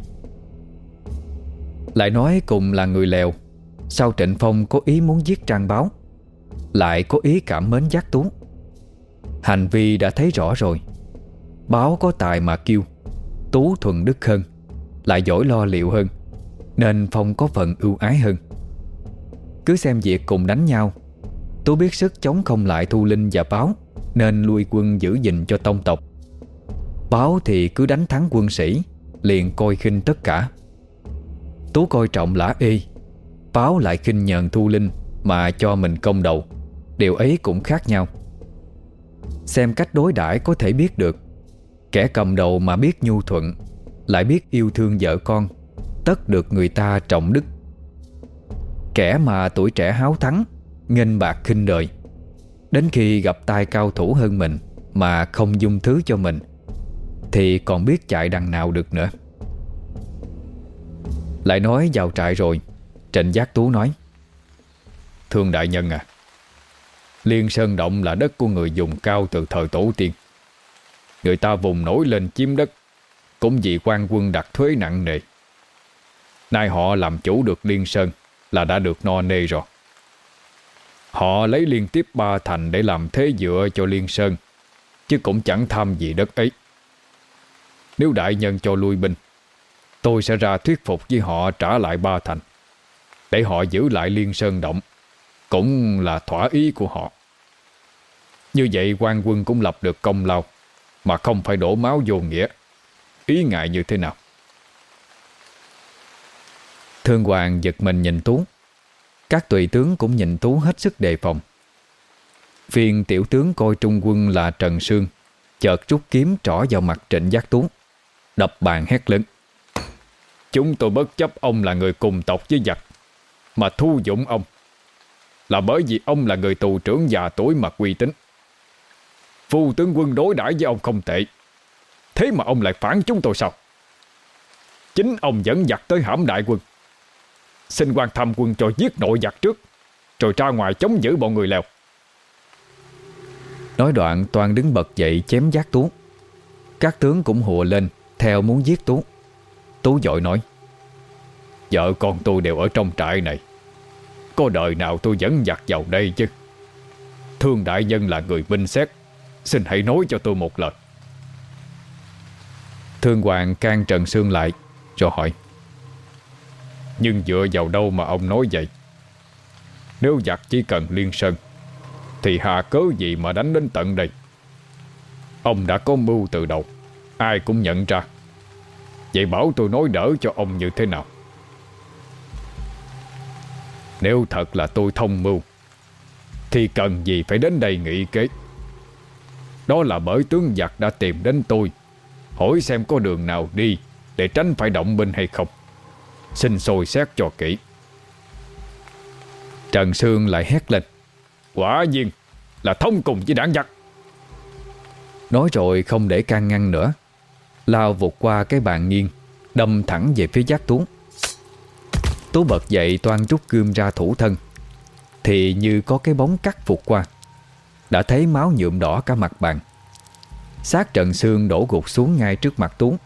Lại nói cùng là người lèo, Sao Trịnh Phong có ý muốn giết Trang Báo? Lại có ý cảm mến giác tú. Hành vi đã thấy rõ rồi. Báo có tài mà kêu. Tú thuần đức hơn, Lại giỏi lo liệu hơn, Nên Phong có phần ưu ái hơn. Cứ xem việc cùng đánh nhau, Tú biết sức chống không lại Thu Linh và Báo, Nên lui quân giữ gìn cho tông tộc. Báo thì cứ đánh thắng quân sĩ, Liền coi khinh tất cả. Tú coi trọng lã y, Báo lại khinh nhờn Thu Linh Mà cho mình công đầu. Điều ấy cũng khác nhau. Xem cách đối đãi có thể biết được. Kẻ cầm đầu mà biết nhu thuận, Lại biết yêu thương vợ con, Tất được người ta trọng đức. Kẻ mà tuổi trẻ háo thắng, Nghênh bạc khinh đời Đến khi gặp tay cao thủ hơn mình Mà không dung thứ cho mình, Thì còn biết chạy đằng nào được nữa. Lại nói vào trại rồi, Trịnh Giác Tú nói, Thương đại nhân à Liên Sơn Động là đất của người dùng cao từ thời tổ tiên. Người ta vùng nổi lên chiếm đất, Cũng vì quan quân đặt thuế nặng nề. Nay họ làm chủ được Liên Sơn Là đã được no nê rồi. Họ lấy liên tiếp ba thành Để làm thế dựa cho Liên Sơn, Chứ cũng chẳng tham gì đất ấy. Nếu đại nhân cho lui binh, Tôi sẽ ra thuyết phục với họ trả lại ba thành, Để họ giữ lại Liên Sơn Động. Cũng là thỏa ý của họ. Như vậy, quan quân cũng lập được công lao, Mà không phải đổ máu vô nghĩa. Ý ngại như thế nào? Thương Hoàng giật mình nhìn Tú. Các tùy tướng cũng nhìn Tú hết sức đề phòng. Viên tiểu tướng coi trung quân là Trần Sương, Chợt rút kiếm trỏ vào mặt trịnh giác Tú. Đập bàn hét lớn. Chúng tôi bất chấp ông là người cùng tộc với giặc, Mà thu dũng ông. Là bởi vì ông là người tù trưởng già tuổi mà uy tín. Phu tướng quân đối đãi với ông không tệ. Thế mà ông lại phản chúng tôi sao? Chính ông dẫn giặc tới hãm đại quân. Xin quan tham quân cho giết nội giặc trước, Rồi ra ngoài chống giữ bọn người lèo. Nói đoạn toàn đứng bật dậy chém giác Tú. Các tướng cũng hùa lên, Theo muốn giết Tú. Tú dội nói, Vợ con tôi đều ở trong trại này có đời nào tôi dẫn giặc vào đây chứ? Thương đại nhân là người binh xét. Xin hãy nói cho tôi một lời. Thương Hoàng can Trần Sương lại Rồi hỏi. Nhưng dựa vào đâu mà ông nói vậy? Nếu giặc chỉ cần liên sơn, Thì hà cớ gì mà đánh đến tận đây? Ông đã có mưu từ đầu, Ai cũng nhận ra. Vậy bảo tôi nói đỡ cho ông như thế nào? Nếu thật là tôi thông mưu, Thì cần gì phải đến đây nghị kế? Đó là bởi tướng giặc đã tìm đến tôi, Hỏi xem có đường nào đi Để tránh phải động binh hay không. Xin sôi xét cho kỹ. Trần Sương lại hét lên. Quả nhiên là thông cùng với đảng giặc. Nói rồi không để can ngăn nữa, Lao vụt qua cái bàn nghiêng, Đâm thẳng về phía giác tuấn. Tú bật dậy toan rút gươm ra thủ thân. Thì như có cái bóng cắt vụt qua, Đã thấy máu nhuộm đỏ cả mặt bàn. Xác Trần Sương đổ gục xuống ngay trước mặt Tú.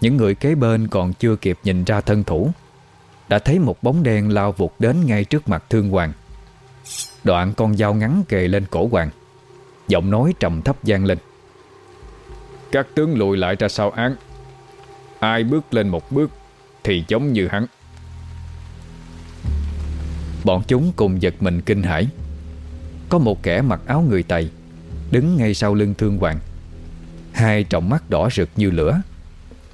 Những người kế bên còn chưa kịp nhìn ra thân thủ, Đã thấy một bóng đen lao vụt đến ngay trước mặt Thương Hoàng. Đoạn con dao ngắn kề lên cổ Hoàng, Giọng nói trầm thấp gian lên. Các tướng lùi lại ra sau án. Ai bước lên một bước Thì giống như hắn. Bọn chúng cùng giật mình kinh hãi. Có một kẻ mặc áo người Tây Đứng ngay sau lưng thương hoàng. Hai trọng mắt đỏ rực như lửa,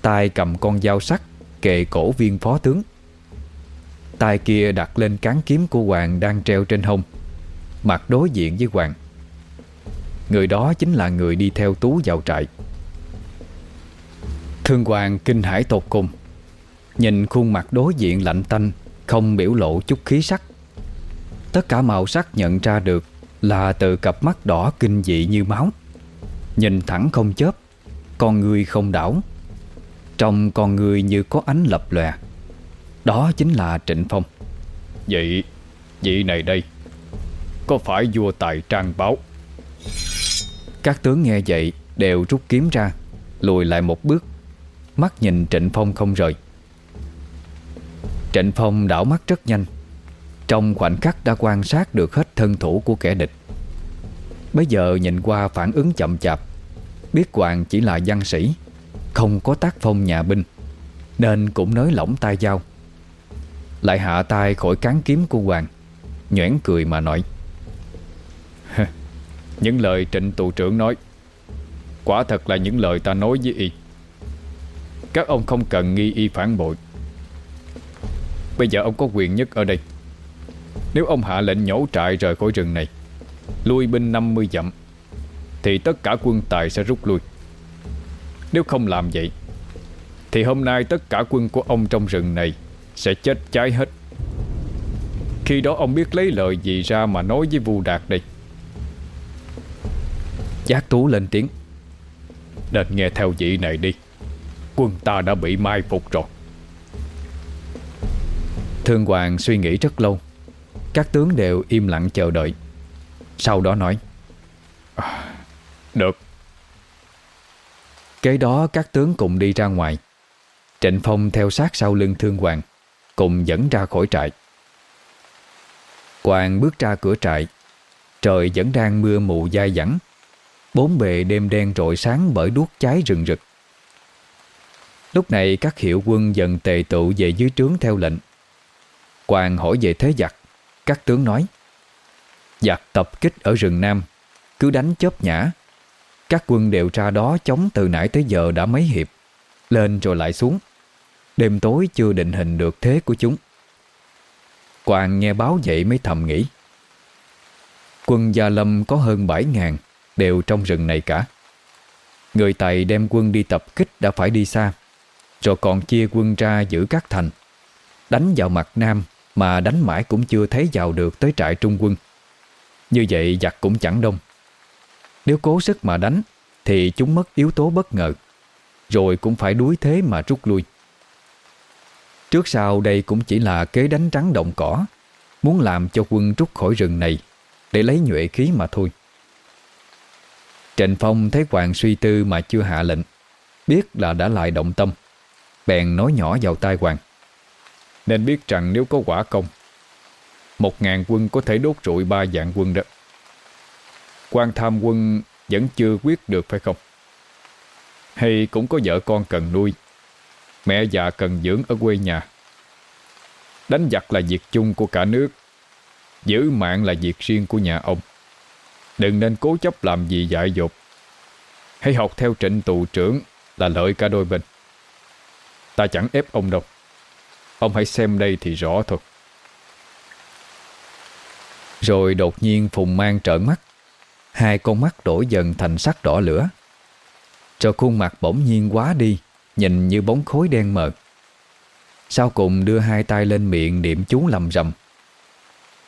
tay cầm con dao sắc Kề cổ viên phó tướng. Tay kia đặt lên cán kiếm của Hoàng đang treo trên hông, Mặt đối diện với Hoàng. Người đó chính là người đi theo Tú vào trại. Thương Hoàng kinh hãi tột cùng, Nhìn khuôn mặt đối diện lạnh tanh, Không biểu lộ chút khí sắc. Tất cả màu sắc nhận ra được Là từ cặp mắt đỏ kinh dị như máu. Nhìn thẳng không chớp, Con người không đảo. Trong con người như có ánh lập lòe, Đó chính là Trịnh Phong. Vậy Vị này đây, Có phải vua tài trang báo? Các tướng nghe vậy Đều rút kiếm ra, Lùi lại một bước. Mắt nhìn Trịnh Phong không rời. Trịnh Phong đảo mắt rất nhanh. Trong khoảnh khắc đã quan sát được hết thân thủ của kẻ địch. Bây giờ nhìn qua phản ứng chậm chạp, Biết Hoàng chỉ là văn sĩ, Không có tác phong nhà binh, Nên cũng nới lỏng tay dao Lại hạ tay khỏi cán kiếm của Hoàng Nhoãn cười mà nói Những lời trịnh tù trưởng nói, Quả thật là những lời ta nói với y. Các ông không cần nghi y phản bội. Bây giờ ông có quyền nhất ở đây. Nếu ông hạ lệnh nhổ trại rời khỏi rừng này Lui binh 50 dặm Thì tất cả quân tài sẽ rút lui. Nếu không làm vậy Thì hôm nay tất cả quân của ông trong rừng này Sẽ chết cháy hết. Khi đó ông biết lấy lời gì ra mà nói với Vu Đạt đây. Giác Tú lên tiếng. Nên nghe theo vị này đi. Quân ta đã bị mai phục rồi. Thương Hoàng suy nghĩ rất lâu các tướng đều im lặng chờ đợi. Sau đó nói à, Được. Kế đó các tướng cùng đi ra ngoài. Trịnh Phong theo sát sau lưng Thương Hoàng Cùng dẫn ra khỏi trại. Hoàng bước ra cửa trại. Trời vẫn đang mưa mù dai dẳng. Bốn bề đêm đen rọi sáng bởi đuốc cháy rừng rực. Lúc này các hiệu quân dần tề tụ về dưới trướng theo lệnh. Hoàng hỏi về thế giặc. Các tướng nói, Giặc tập kích ở rừng Nam, Cứ đánh chớp nhã. Các quân đều ra đó chống từ nãy tới giờ đã mấy hiệp, Lên rồi lại xuống. Đêm tối chưa định hình được thế của chúng. Quang nghe báo vậy mới thầm nghĩ, Quân Gia Lâm có hơn 7 ngàn Đều trong rừng này cả. Người Tày đem quân đi tập kích đã phải đi xa, Rồi còn chia quân ra giữ các thành, Đánh vào mặt Nam mà đánh mãi cũng chưa thấy vào được tới trại trung quân. Như vậy giặc cũng chẳng đông. Nếu cố sức mà đánh, Thì chúng mất yếu tố bất ngờ, Rồi cũng phải đuối thế mà rút lui. Trước sau đây cũng chỉ là kế đánh trắng động cỏ, Muốn làm cho quân rút khỏi rừng này Để lấy nhuệ khí mà thôi. Trịnh Phong thấy Hoàng suy tư mà chưa hạ lệnh, Biết là đã lại động tâm, Bèn nói nhỏ vào tai Hoàng nên biết rằng nếu có quả công Một ngàn quân có thể đốt rụi ba vạn quân đó. Quan tham quân vẫn chưa quyết được phải không? Hay cũng có vợ con cần nuôi, Mẹ già cần dưỡng ở quê nhà. Đánh giặc là việc chung của cả nước, Giữ mạng là việc riêng của nhà ông. Đừng nên cố chấp làm gì dại dột. Hãy học theo trịnh tù trưởng Là lợi cả đôi bên. Ta chẳng ép ông đâu. Ông hãy xem đây thì rõ thôi. Rồi đột nhiên Phùng mang trợn mắt. Hai con mắt đổi dần thành sắc đỏ lửa. Cho khuôn mặt bỗng nhiên quá đi, Nhìn như bóng khối đen mờ. Sau cùng đưa hai tay lên miệng niệm chú lầm rầm.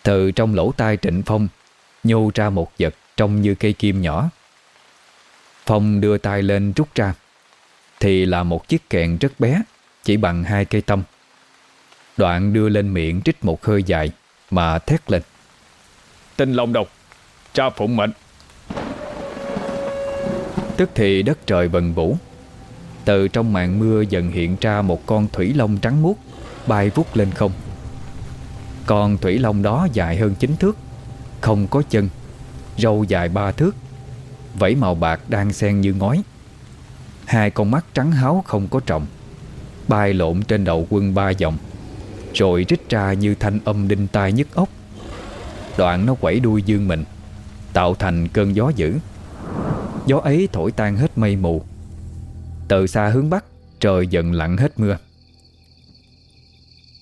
Từ trong lỗ tai Trịnh Phong, Nhô ra một vật trông như cây kim nhỏ. Phong đưa tay lên rút ra. Thì là một chiếc kẹn rất bé, Chỉ bằng hai cây tâm Đoạn đưa lên miệng trích một hơi dài Mà thét lên. Tinh Long Độc Cha phụng mệnh. Tức thì đất trời vần vũ. Từ trong màn mưa dần hiện ra một con thủy long trắng muốt Bay vút lên không. Con thủy long đó dài hơn 9 thước Không có chân Râu dài ba thước Vẫy màu bạc đang xen như ngói. Hai con mắt trắng háo không có trọng Bay lộn trên đầu quân ba dòng rồi rít ra như thanh âm đinh tai nhức ốc Đoạn nó quẩy đuôi dương mình Tạo thành cơn gió dữ. Gió ấy thổi tan hết mây mù. Từ xa hướng bắc Trời dần lặng hết mưa.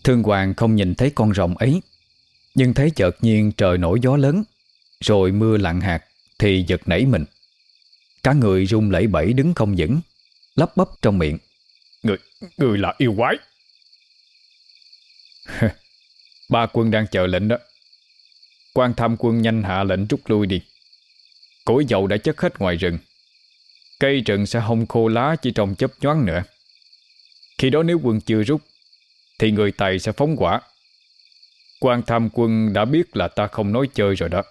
Thương Hoàng không nhìn thấy con rồng ấy Nhưng thấy chợt nhiên trời nổi gió lớn Rồi mưa lặng hạt Thì giật nảy mình. Cả người run lẩy bẩy đứng không vững Lắp bắp trong miệng. Người, người là yêu quái. [LAUGHS] Ba quân đang chờ lệnh đó. Quan tham quân nhanh hạ lệnh rút lui đi. Cối dầu đã chất hết ngoài rừng. Cây rừng sẽ không khô lá chỉ trong chớp nhoáng nữa. Khi đó nếu quân chưa rút, Thì người Tài sẽ phóng quả quan tham quân đã biết là ta không nói chơi rồi đó.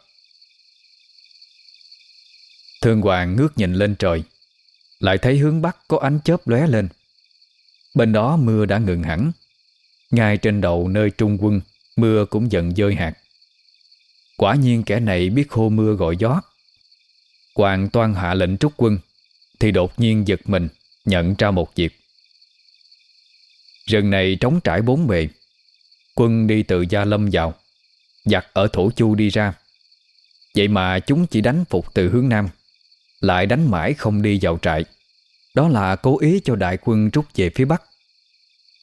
Thương Hoàng ngước nhìn lên trời, Lại thấy hướng Bắc có ánh chớp lóe lên. Bên đó mưa đã ngừng hẳn. Ngay trên đầu nơi trung quân, Mưa cũng dần rơi hạt. Quả nhiên kẻ này biết hô mưa gọi gió. Hoàng toan hạ lệnh trúc quân, Thì đột nhiên giật mình, Nhận ra một việc. Rừng này trống trải bốn bề. Quân đi từ Gia Lâm vào, Giặc ở Thổ Chu đi ra. Vậy mà chúng chỉ đánh phục từ hướng Nam, Lại đánh mãi không đi vào trại. Đó là cố ý cho đại quân rút về phía Bắc.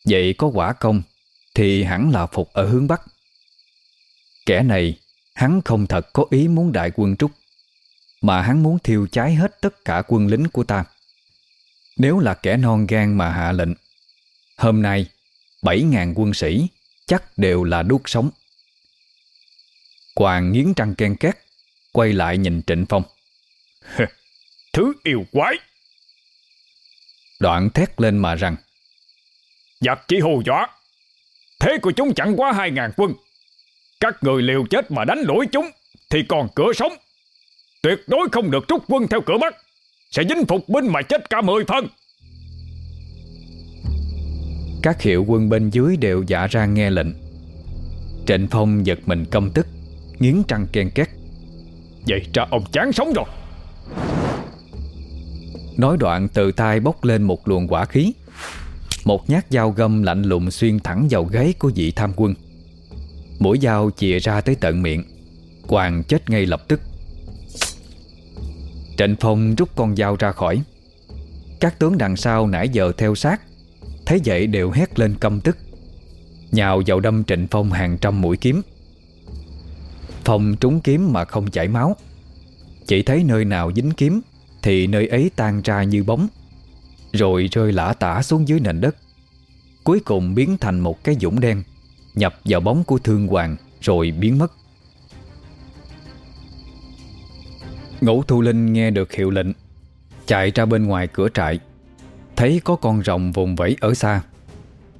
Vậy có quả công thì hẳn là phục ở hướng Bắc. Kẻ này Hắn không thật có ý muốn đại quân rút Mà hắn muốn thiêu cháy hết tất cả quân lính của ta. Nếu là kẻ non gan mà hạ lệnh Hôm nay bảy ngàn quân sĩ Chắc đều là đuốc sống. Hoàng nghiến trăng ken két Quay lại nhìn Trịnh Phong. Thứ yêu quái! Đoạn thét lên mà rằng Giặc chỉ hù dọa Thế của chúng chẳng quá hai ngàn quân. Các người liều chết mà đánh đuổi chúng Thì còn cửa sống. Tuyệt đối không được rút quân theo cửa Bắc. Sẽ dính phục binh mà chết cả mười phân Các hiệu quân bên dưới đều dạ ra nghe lệnh. Trịnh Phong giật mình căm tức Nghiến trăng ken két. Vậy ra ông chán sống rồi. Nói đoạn từ tay bốc lên một luồng quả khí một nhát dao găm lạnh lùng xuyên thẳng vào gáy của vị tham quân. Mũi dao chìa ra tới tận miệng. Hoàng chết ngay lập tức. Trịnh Phong rút con dao ra khỏi. Các tướng đằng sau nãy giờ theo sát, Thấy vậy đều hét lên căm tức. Nhào vào đâm Trịnh Phong hàng trăm mũi kiếm. Phong trúng kiếm mà không chảy máu. Chỉ thấy nơi nào dính kiếm Thì nơi ấy tan ra như bóng. Rồi rơi lả tả xuống dưới nền đất. Cuối cùng biến thành một cái dũng đen, Nhập vào bóng của thương hoàng Rồi biến mất. Ngũ Thu Linh nghe được hiệu lệnh, Chạy ra bên ngoài cửa trại, Thấy có con rồng vùng vẫy ở xa,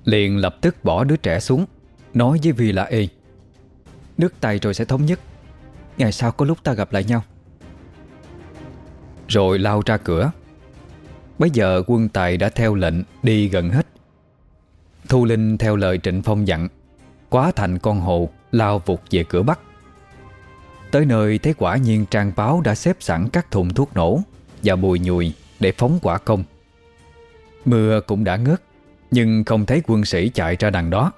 Liền lập tức bỏ đứa trẻ xuống, Nói với Vi là Ê, Nước tay rồi sẽ thống nhất, Ngày sau có lúc ta gặp lại nhau. Rồi lao ra cửa. Bây giờ quân tài đã theo lệnh Đi gần hết. Thu Linh theo lời Trịnh Phong dặn, Quá thành con hồ, Lao vụt về cửa Bắc. Tới nơi, thấy quả nhiên trang báo Đã xếp sẵn các thùng thuốc nổ Và bùi nhùi để phóng quả công. Mưa cũng đã ngớt, Nhưng không thấy quân sĩ chạy ra đằng đó,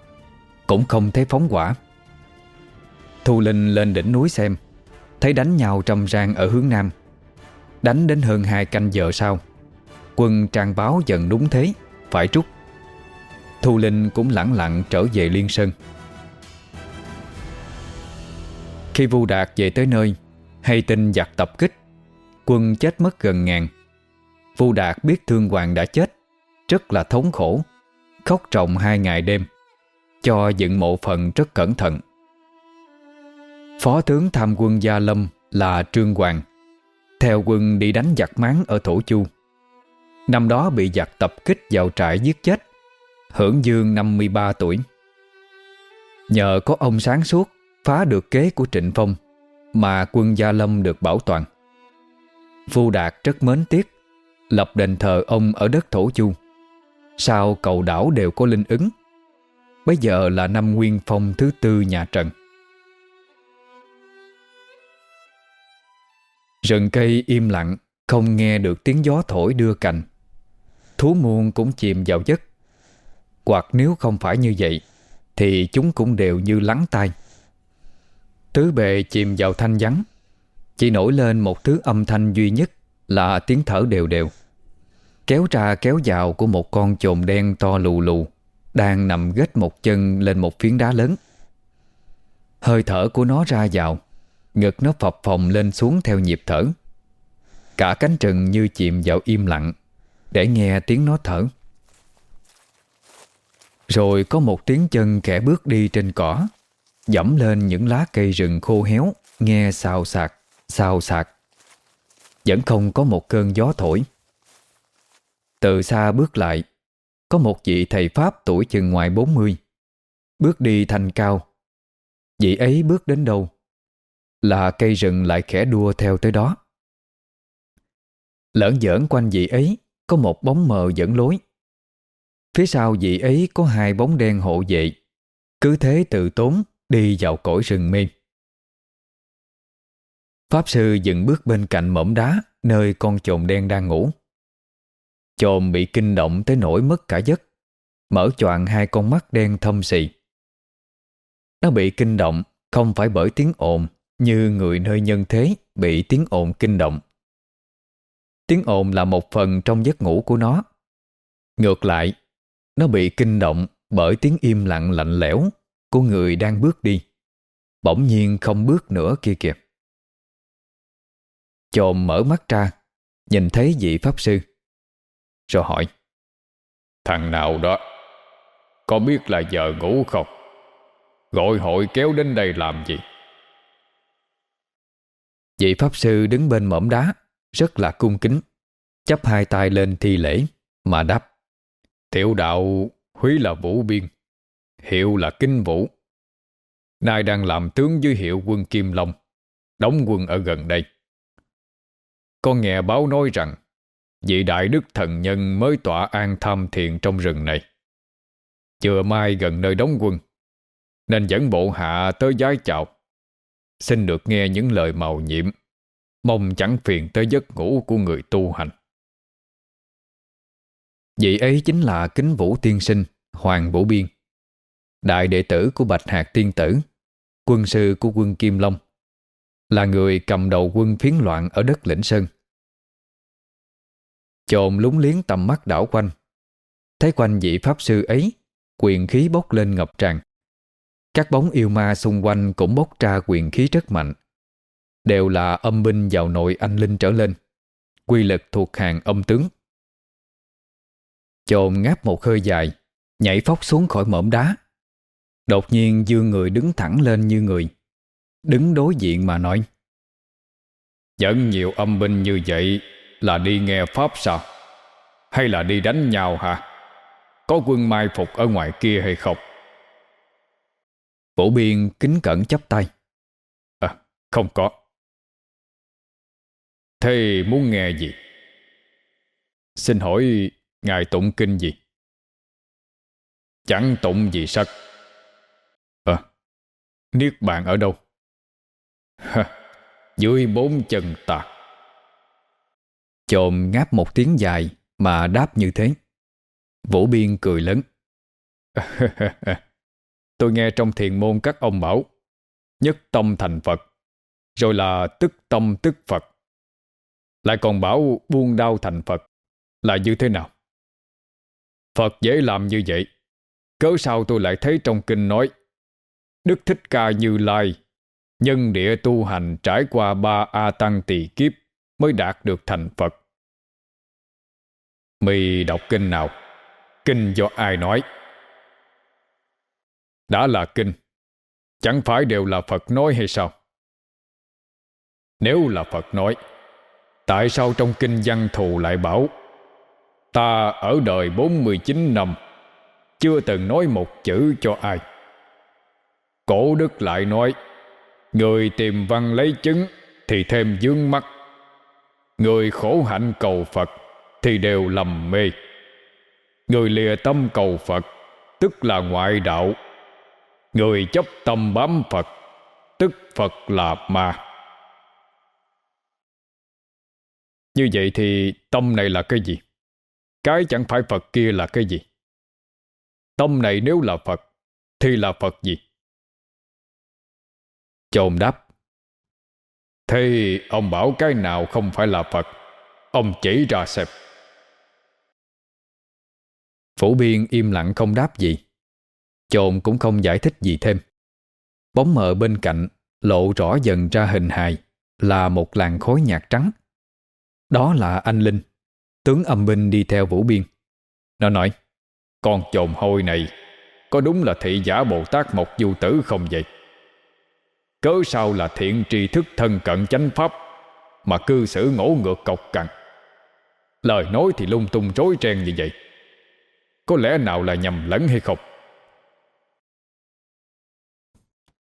Cũng không thấy phóng quả. Thu Linh lên đỉnh núi xem, Thấy đánh nhau trầm rang ở hướng Nam. Đánh đến hơn hai canh giờ sau Quân trang báo dần đúng thế, Phải rút Thu Linh cũng lẳng lặng trở về Liên Sơn. Khi Vu Đạt về tới nơi, Hay tin giặc tập kích, Quân chết mất gần ngàn. Vu Đạt biết Thương Hoàng đã chết, Rất là thống khổ, Khóc trọng hai ngày đêm, Cho dựng mộ phần rất cẩn thận. Phó tướng tham quân Gia Lâm là Trương Hoàng, Theo quân đi đánh giặc máng ở Thổ Chu. Năm đó bị giặc tập kích vào trại giết chết. Hưởng dương 53 tuổi. Nhờ có ông sáng suốt, Phá được kế của Trịnh Phong, Mà quân Gia Lâm được bảo toàn. Phu Đạt rất mến tiếc, Lập đền thờ ông ở đất Thổ Chu. Sao cầu đảo đều có linh ứng. Bây giờ là năm Nguyên Phong thứ tư nhà Trần. Rừng cây im lặng, Không nghe được tiếng gió thổi đưa cành. Thú muôn cũng chìm vào giấc. Hoặc nếu không phải như vậy, Thì chúng cũng đều như lắng tai. Tứ bề chìm vào thanh vắng. Chỉ nổi lên một thứ âm thanh duy nhất Là tiếng thở đều đều. Kéo ra kéo vào của một con chồn đen to lù lù, Đang nằm ghét một chân lên một phiến đá lớn. Hơi thở của nó ra vào, Ngực nó phập phồng lên xuống theo nhịp thở. Cả cánh rừng như chìm vào im lặng. Để nghe tiếng nó thở. Rồi có một tiếng chân kẻ bước đi trên cỏ Dẫm lên những lá cây rừng khô héo Nghe xào xạc, xào xạc. Vẫn không có một cơn gió thổi. Từ xa bước lại Có một vị thầy Pháp tuổi chừng ngoài 40 Bước đi thành cao. Vị ấy bước đến đâu? Là cây rừng lại khẽ đua theo tới đó. Lỡn giỡn quanh vị ấy có một bóng mờ dẫn lối. Phía sau vị ấy có hai bóng đen hộ vệ. Cứ thế tự tốn Đi vào cõi rừng mê. Pháp sư dừng bước bên cạnh mỏm đá Nơi con chồn đen đang ngủ. Chồn bị kinh động tới nỗi mất cả giấc. Mở choạng hai con mắt đen thâm xì. Nó bị kinh động Không phải bởi tiếng ồn, Như người nơi nhân thế Bị tiếng ồn kinh động. Tiếng ồn là một phần trong giấc ngủ của nó. Ngược lại Nó bị kinh động bởi tiếng im lặng lạnh lẽo Của người đang bước đi. Bỗng nhiên không bước nữa kia kìa. Chồm mở mắt ra Nhìn thấy vị Pháp Sư. Rồi hỏi Thằng nào đó Có biết là giờ ngủ không? Gọi hội kéo đến đây làm gì? Vị Pháp Sư đứng bên mỏm đá rất là cung kính. Chắp hai tay lên thi lễ, Mà đáp, Tiểu đạo, Húy là Vũ Biên, Hiệu là Kinh Vũ. Nay đang làm tướng dưới hiệu quân Kim Long, Đóng quân ở gần đây. Con nghe báo nói rằng, Vị đại đức thần nhân mới tọa an tham thiền trong rừng này. Chưa mai gần nơi đóng quân, Nên dẫn bộ hạ tới giái chào, Xin được nghe những lời màu nhiệm. Mong chẳng phiền tới giấc ngủ của người tu hành. Vị ấy chính là Kính Vũ Tiên Sinh, Hoàng Vũ Biên, Đại đệ tử của Bạch Hạc Tiên Tử, Quân sư của quân Kim Long, Là người cầm đầu quân phiến loạn Ở đất Lĩnh Sơn. Chồn lúng liếng tầm mắt đảo quanh, Thấy quanh vị Pháp Sư ấy, Quyền khí bốc lên ngập tràn. Các bóng yêu ma xung quanh Cũng bốc ra quyền khí rất mạnh. Đều là âm binh vào nội anh linh trở lên. Quy lực thuộc hàng âm tướng. Chồn ngáp một hơi dài, Nhảy phóc xuống khỏi mỏm đá. Đột nhiên dương người đứng thẳng lên như người, Đứng đối diện mà nói, Dẫn nhiều âm binh như vậy Là đi nghe Pháp sao? Hay là đi đánh nhau hả? Có quân mai phục ở ngoài kia hay không? Phổ biên kính cẩn chấp tay À không có. Thế muốn nghe gì? Xin hỏi Ngài tụng kinh gì? Chẳng tụng gì sắc. Ờ Niết bàn ở đâu? Ha, Dưới bốn chân ta. Chồm ngáp một tiếng dài Mà đáp như thế. Vũ Biên cười lớn. [LAUGHS] Tôi nghe trong thiền môn các ông bảo Nhất tâm thành Phật Rồi là tức tâm tức Phật. Lại còn bảo buông đau thành Phật. Là như thế nào? Phật dễ làm như vậy. Cớ sao tôi lại thấy trong kinh nói, Đức Thích Ca Như Lai, Nhân địa tu hành trải qua ba A Tăng tỳ kiếp Mới đạt được thành Phật. Mì đọc kinh nào? Kinh do ai nói? Đã là kinh, Chẳng phải đều là Phật nói hay sao? Nếu là Phật nói Tại sao trong kinh văn thù lại bảo, Ta ở đời 49 năm, Chưa từng nói một chữ cho ai? Cổ đức lại nói, Người tìm văn lấy chứng Thì thêm dướng mắt, Người khổ hạnh cầu Phật Thì đều lầm mê. Người lìa tâm cầu Phật, Tức là ngoại đạo, Người chấp tâm bám Phật, Tức Phật là ma. Như vậy thì tâm này là cái gì? Cái chẳng phải Phật kia là cái gì? Tâm này nếu là Phật, thì là Phật gì? Chồn đáp. Thế ông bảo cái nào không phải là Phật? Ông chỉ ra xem. Phủ biên im lặng không đáp gì Chồn cũng không giải thích gì thêm Bóng mờ bên cạnh Lộ rõ dần ra hình hài Là một làn khối nhạt trắng đó là anh Linh. Tướng âm binh đi theo Vũ Biên. Nó nói, Con chồn hôi này, Có đúng là thị giả Bồ Tát Mộc Du Tử không vậy? Cớ sao là thiện tri thức thân cận chánh pháp, Mà cư xử ngỗ ngược cọc cằn? Lời nói thì lung tung rối ren như vậy. Có lẽ nào là nhầm lẫn hay không?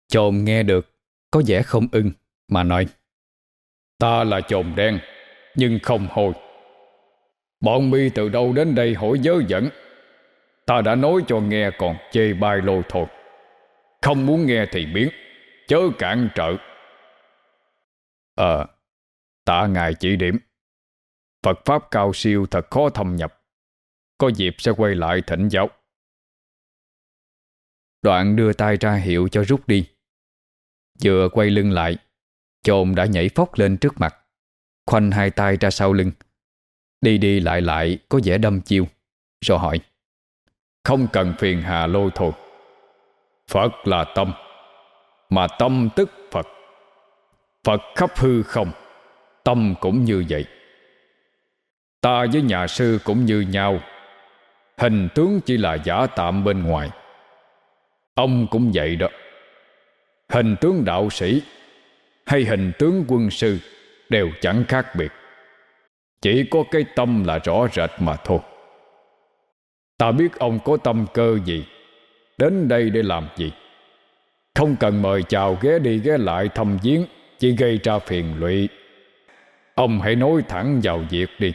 Chồn nghe được, Có vẻ không ưng, Mà nói, Ta là chồn đen nhưng không hồi. Bọn mi từ đâu đến đây hỏi dớ dẫn? Ta đã nói cho nghe còn chê bai lôi thôi. Không muốn nghe thì biến, Chớ cản trợ Ờ Tạ ngài chỉ điểm. Phật Pháp cao siêu thật khó thâm nhập. Có dịp sẽ quay lại thỉnh giáo. Đoạn đưa tay ra hiệu cho rút đi. Vừa quay lưng lại, Chồn đã nhảy phóc lên trước mặt. Khoanh hai tay ra sau lưng. Đi đi lại lại, có vẻ đâm chiêu. Rồi hỏi, Không cần phiền hà lôi thôi Phật là tâm, Mà tâm tức Phật. Phật khắp hư không, Tâm cũng như vậy. Ta với nhà sư cũng như nhau, Hình tướng chỉ là giả tạm bên ngoài. Ông cũng vậy đó. Hình tướng đạo sĩ Hay hình tướng quân sư Đều chẳng khác biệt. Chỉ có cái tâm là rõ rệt mà thôi. Ta biết ông có tâm cơ gì, Đến đây để làm gì? Không cần mời chào ghé đi ghé lại thăm viếng, Chỉ gây ra phiền lụy. Ông hãy nói thẳng vào việc đi.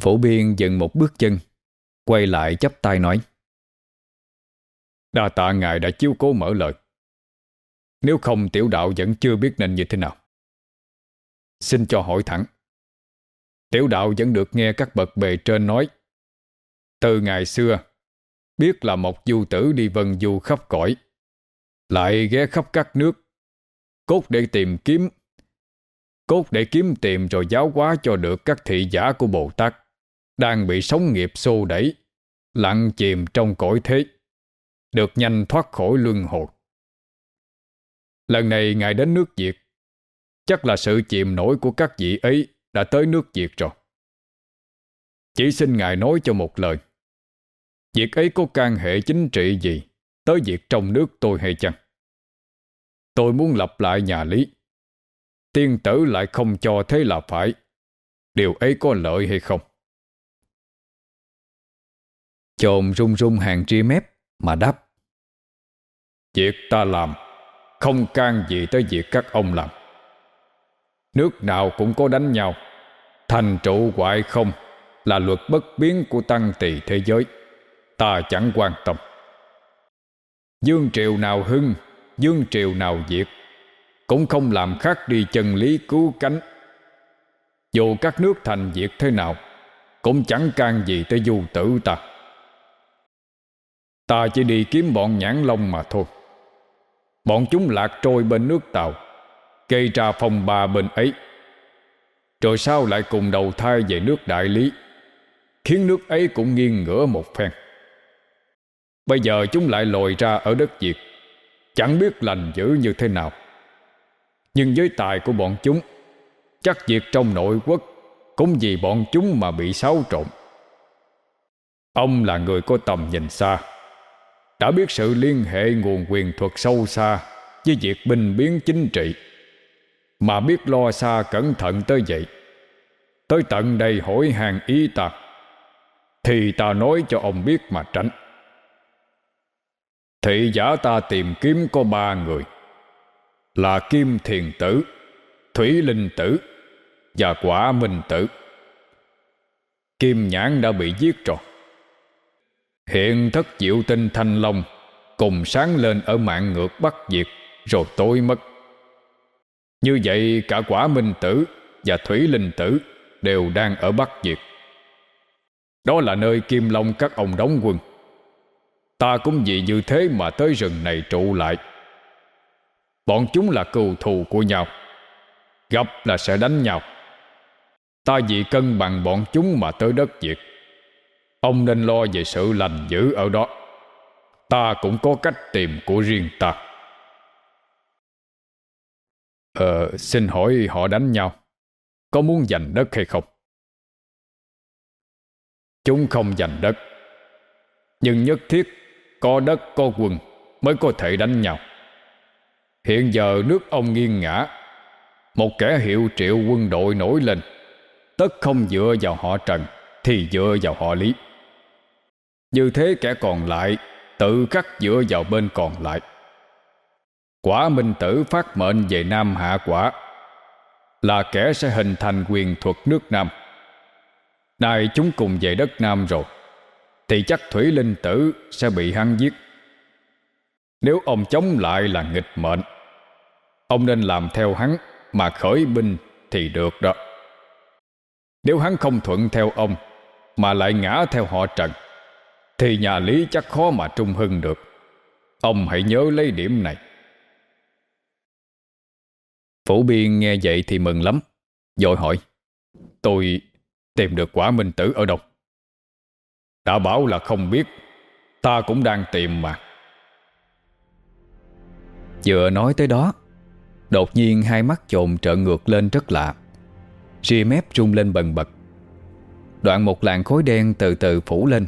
Phổ biên dừng một bước chân, Quay lại chắp tay nói, Đa tạ ngài đã chiếu cố mở lời. Nếu không, tiểu đạo vẫn chưa biết nên như thế nào. Xin cho hỏi thẳng. Tiểu đạo vẫn được nghe các bậc bề trên nói. Từ ngày xưa, Biết là một du tử đi vân du khắp cõi, Lại ghé khắp các nước, Cốt để tìm kiếm, Cốt để kiếm tìm rồi giáo hóa cho được các thị giả của Bồ Tát, Đang bị sống nghiệp xô đẩy Lặng chìm trong cõi thế, Được nhanh thoát khỏi luân hồi. Lần này Ngài đến nước Việt. Chắc là sự chìm nổi của các vị ấy Đã tới nước Việt rồi. Chỉ xin Ngài nói cho một lời. Việc ấy có can hệ chính trị gì Tới việc trong nước tôi hay chăng? Tôi muốn lập lại nhà Lý. Tiên tử lại không cho thế là phải. Điều ấy có lợi hay không? Chồn rung rung hàng ria mép Mà đáp. Việc ta làm không can gì tới việc các ông làm. Nước nào cũng có đánh nhau. Thành trụ hoại không Là luật bất biến của tăng tỳ thế giới. Ta chẳng quan tâm. Dương triều nào hưng, Dương triều nào diệt, Cũng không làm khác đi chân lý cứu cánh. Dù các nước thành diệt thế nào, Cũng chẳng can gì tới du tử ta. Ta chỉ đi kiếm bọn nhãn long mà thôi. Bọn chúng lạc trôi bên nước Tàu, Gây ra phong ba bên ấy. Rồi sau lại cùng đầu thai về nước Đại Lý, Khiến nước ấy cũng nghiêng ngửa một phen. Bây giờ chúng lại lồi ra ở đất Việt, Chẳng biết lành dữ như thế nào. Nhưng với tài của bọn chúng, Chắc việc trong nội quốc Cũng vì bọn chúng mà bị xáo trộn. Ông là người có tầm nhìn xa. Đã biết sự liên hệ nguồn quyền thuật sâu xa Với việc binh biến chính trị. Mà biết lo xa cẩn thận tới vậy, Tới tận đây hỏi hàng ý ta Thì ta nói cho ông biết mà tránh. Thị giả ta tìm kiếm có ba người, Là Kim Thiền Tử, Thủy Linh Tử Và Quả Minh Tử. Kim Nhãn đã bị giết rồi. Hiện thất diệu tinh thanh long Cùng sáng lên ở mạng ngược Bắc Việt, Rồi tối mất. Như vậy, cả Quả Minh Tử Và Thủy Linh Tử Đều đang ở Bắc Việt. Đó là nơi Kim Long các ông đóng quân. Ta cũng vì như thế mà tới rừng này trụ lại. Bọn chúng là cừu thù của nhau, Gặp là sẽ đánh nhau. Ta vì cân bằng bọn chúng mà tới đất Việt. Ông nên lo về sự lành dữ ở đó. Ta cũng có cách tìm của riêng ta. Ờ, xin hỏi họ đánh nhau Có muốn giành đất hay không? Chúng không giành đất Nhưng nhất thiết Có đất có quân Mới có thể đánh nhau. Hiện giờ nước ông nghiêng ngã Một kẻ hiệu triệu quân đội nổi lên Tất không dựa vào họ Trần Thì dựa vào họ Lý. Như thế kẻ còn lại, Tự cắt dựa vào bên còn lại. Quả minh tử phát mệnh về Nam hạ quả, Là kẻ sẽ hình thành quyền thuật nước Nam. Nay chúng cùng về đất Nam rồi, Thì chắc Thủy Linh Tử sẽ bị hắn giết. Nếu ông chống lại là nghịch mệnh, Ông nên làm theo hắn Mà khởi binh thì được đó. Nếu hắn không thuận theo ông Mà lại ngã theo họ Trần thì nhà Lý chắc khó mà trung hưng được. Ông hãy nhớ lấy điểm này. Phủ biên nghe vậy thì mừng lắm Rồi hỏi, Tôi tìm được quả minh tử ở đâu? Đã bảo là không biết, Ta cũng đang tìm mà. Vừa nói tới đó, Đột nhiên hai mắt trộn trợn ngược lên rất lạ, Ria mép rung lên bần bật. Đoạn một làn khối đen từ từ phủ lên.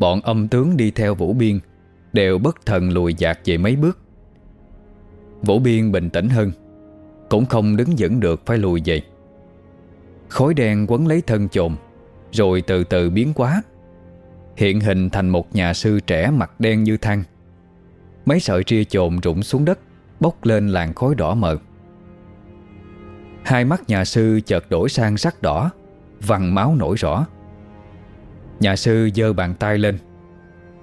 Bọn âm tướng đi theo Vũ Biên, Đều bất thần lùi dạt về mấy bước. Vũ Biên bình tĩnh hơn, Cũng không đứng vững được phải lùi về. Khối đen quấn lấy thân chồn Rồi từ từ biến quá Hiện hình thành một nhà sư trẻ mặt đen như than. Mấy sợi ria chồn rụng xuống đất, Bốc lên làn khói đỏ mờ. Hai mắt nhà sư chợt đổi sang sắc đỏ, Vằn máu nổi rõ. Nhà sư giơ bàn tay lên.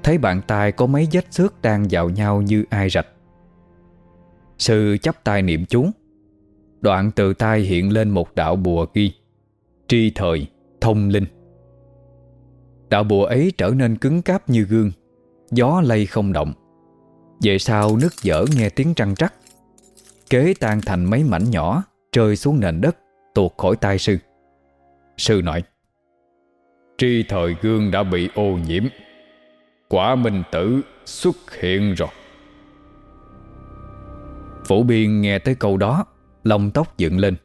Thấy bàn tay có mấy vết xước đang vào nhau như ai rạch. Sư chắp tay niệm chú. Đoạn từ tay hiện lên một đạo bùa ghi. Tri thời, thông linh. Đạo bùa ấy trở nên cứng cáp như gương. Gió lây không động. Về sau nước dở nghe tiếng trăng trắc. Kế tan thành mấy mảnh nhỏ Rơi xuống nền đất Tuột khỏi tay sư. Sư nói Tri thời gương đã bị ô nhiễm. Quả minh tử xuất hiện rồi. Phủ biên nghe tới câu đó Lông tóc dựng lên.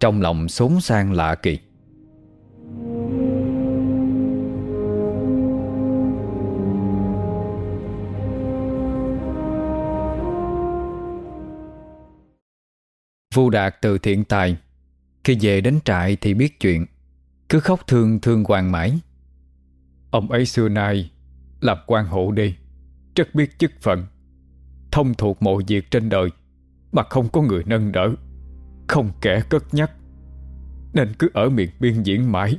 Trong lòng xốn sang lạ kỳ. Vu Đạt từ thiện tài, Khi về đến trại thì biết chuyện. Cứ khóc thương thương hoàng mãi. Ông ấy xưa nay Làm quan hộ đi, Rất biết chức phận, Thông thuộc mọi việc trên đời Mà không có người nâng đỡ, Không kẻ cất nhắc, Nên cứ ở miền biên diễn mãi.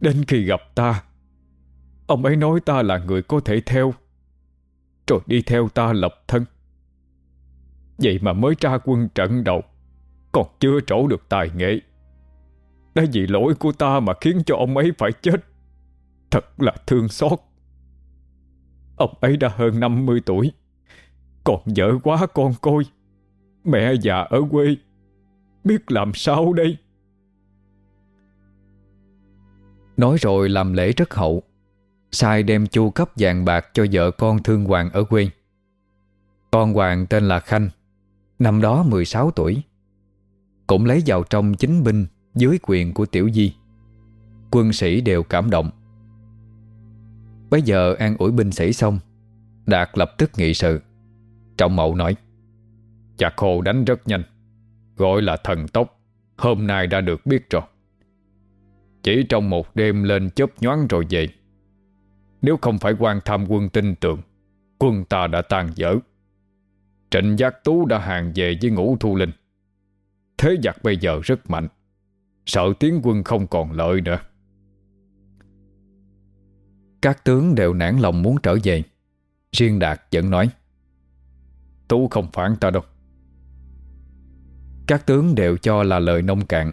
Đến khi gặp ta, Ông ấy nói ta là người có thể theo, Rồi đi theo ta lập thân. Vậy mà mới ra quân trận đầu, Còn chưa trổ được tài nghệ. Đã vì lỗi của ta mà khiến cho ông ấy phải chết? Thật là thương xót. Ông ấy đã hơn 50 tuổi. Còn vợ quá con côi Mẹ già ở quê, Biết làm sao đây? Nói rồi làm lễ rất hậu. Sai đem chu cấp vàng bạc cho vợ con thương hoàng ở quê. Con hoàng tên là Khanh, Năm đó 16 tuổi. Cũng lấy vào trong chính binh dưới quyền của Tiểu Di. Quân sĩ đều cảm động. Bây giờ an ủi binh sĩ xong, Đạt lập tức nghị sự. Trọng mậu nói Chà khô đánh rất nhanh, Gọi là thần tốc, Hôm nay đã được biết rồi. Chỉ trong một đêm lên chớp nhoáng rồi về. Nếu không phải quan tham quân tin tưởng, Quân ta đã tan dở. Trịnh Giác Tú đã hàng về với ngũ thu linh. Thế giặc bây giờ rất mạnh Sợ tiến quân không còn lợi nữa. Các tướng đều nản lòng muốn trở về. Riêng Đạt vẫn nói, Tú không phản ta đâu. Các tướng đều cho là lời nông cạn.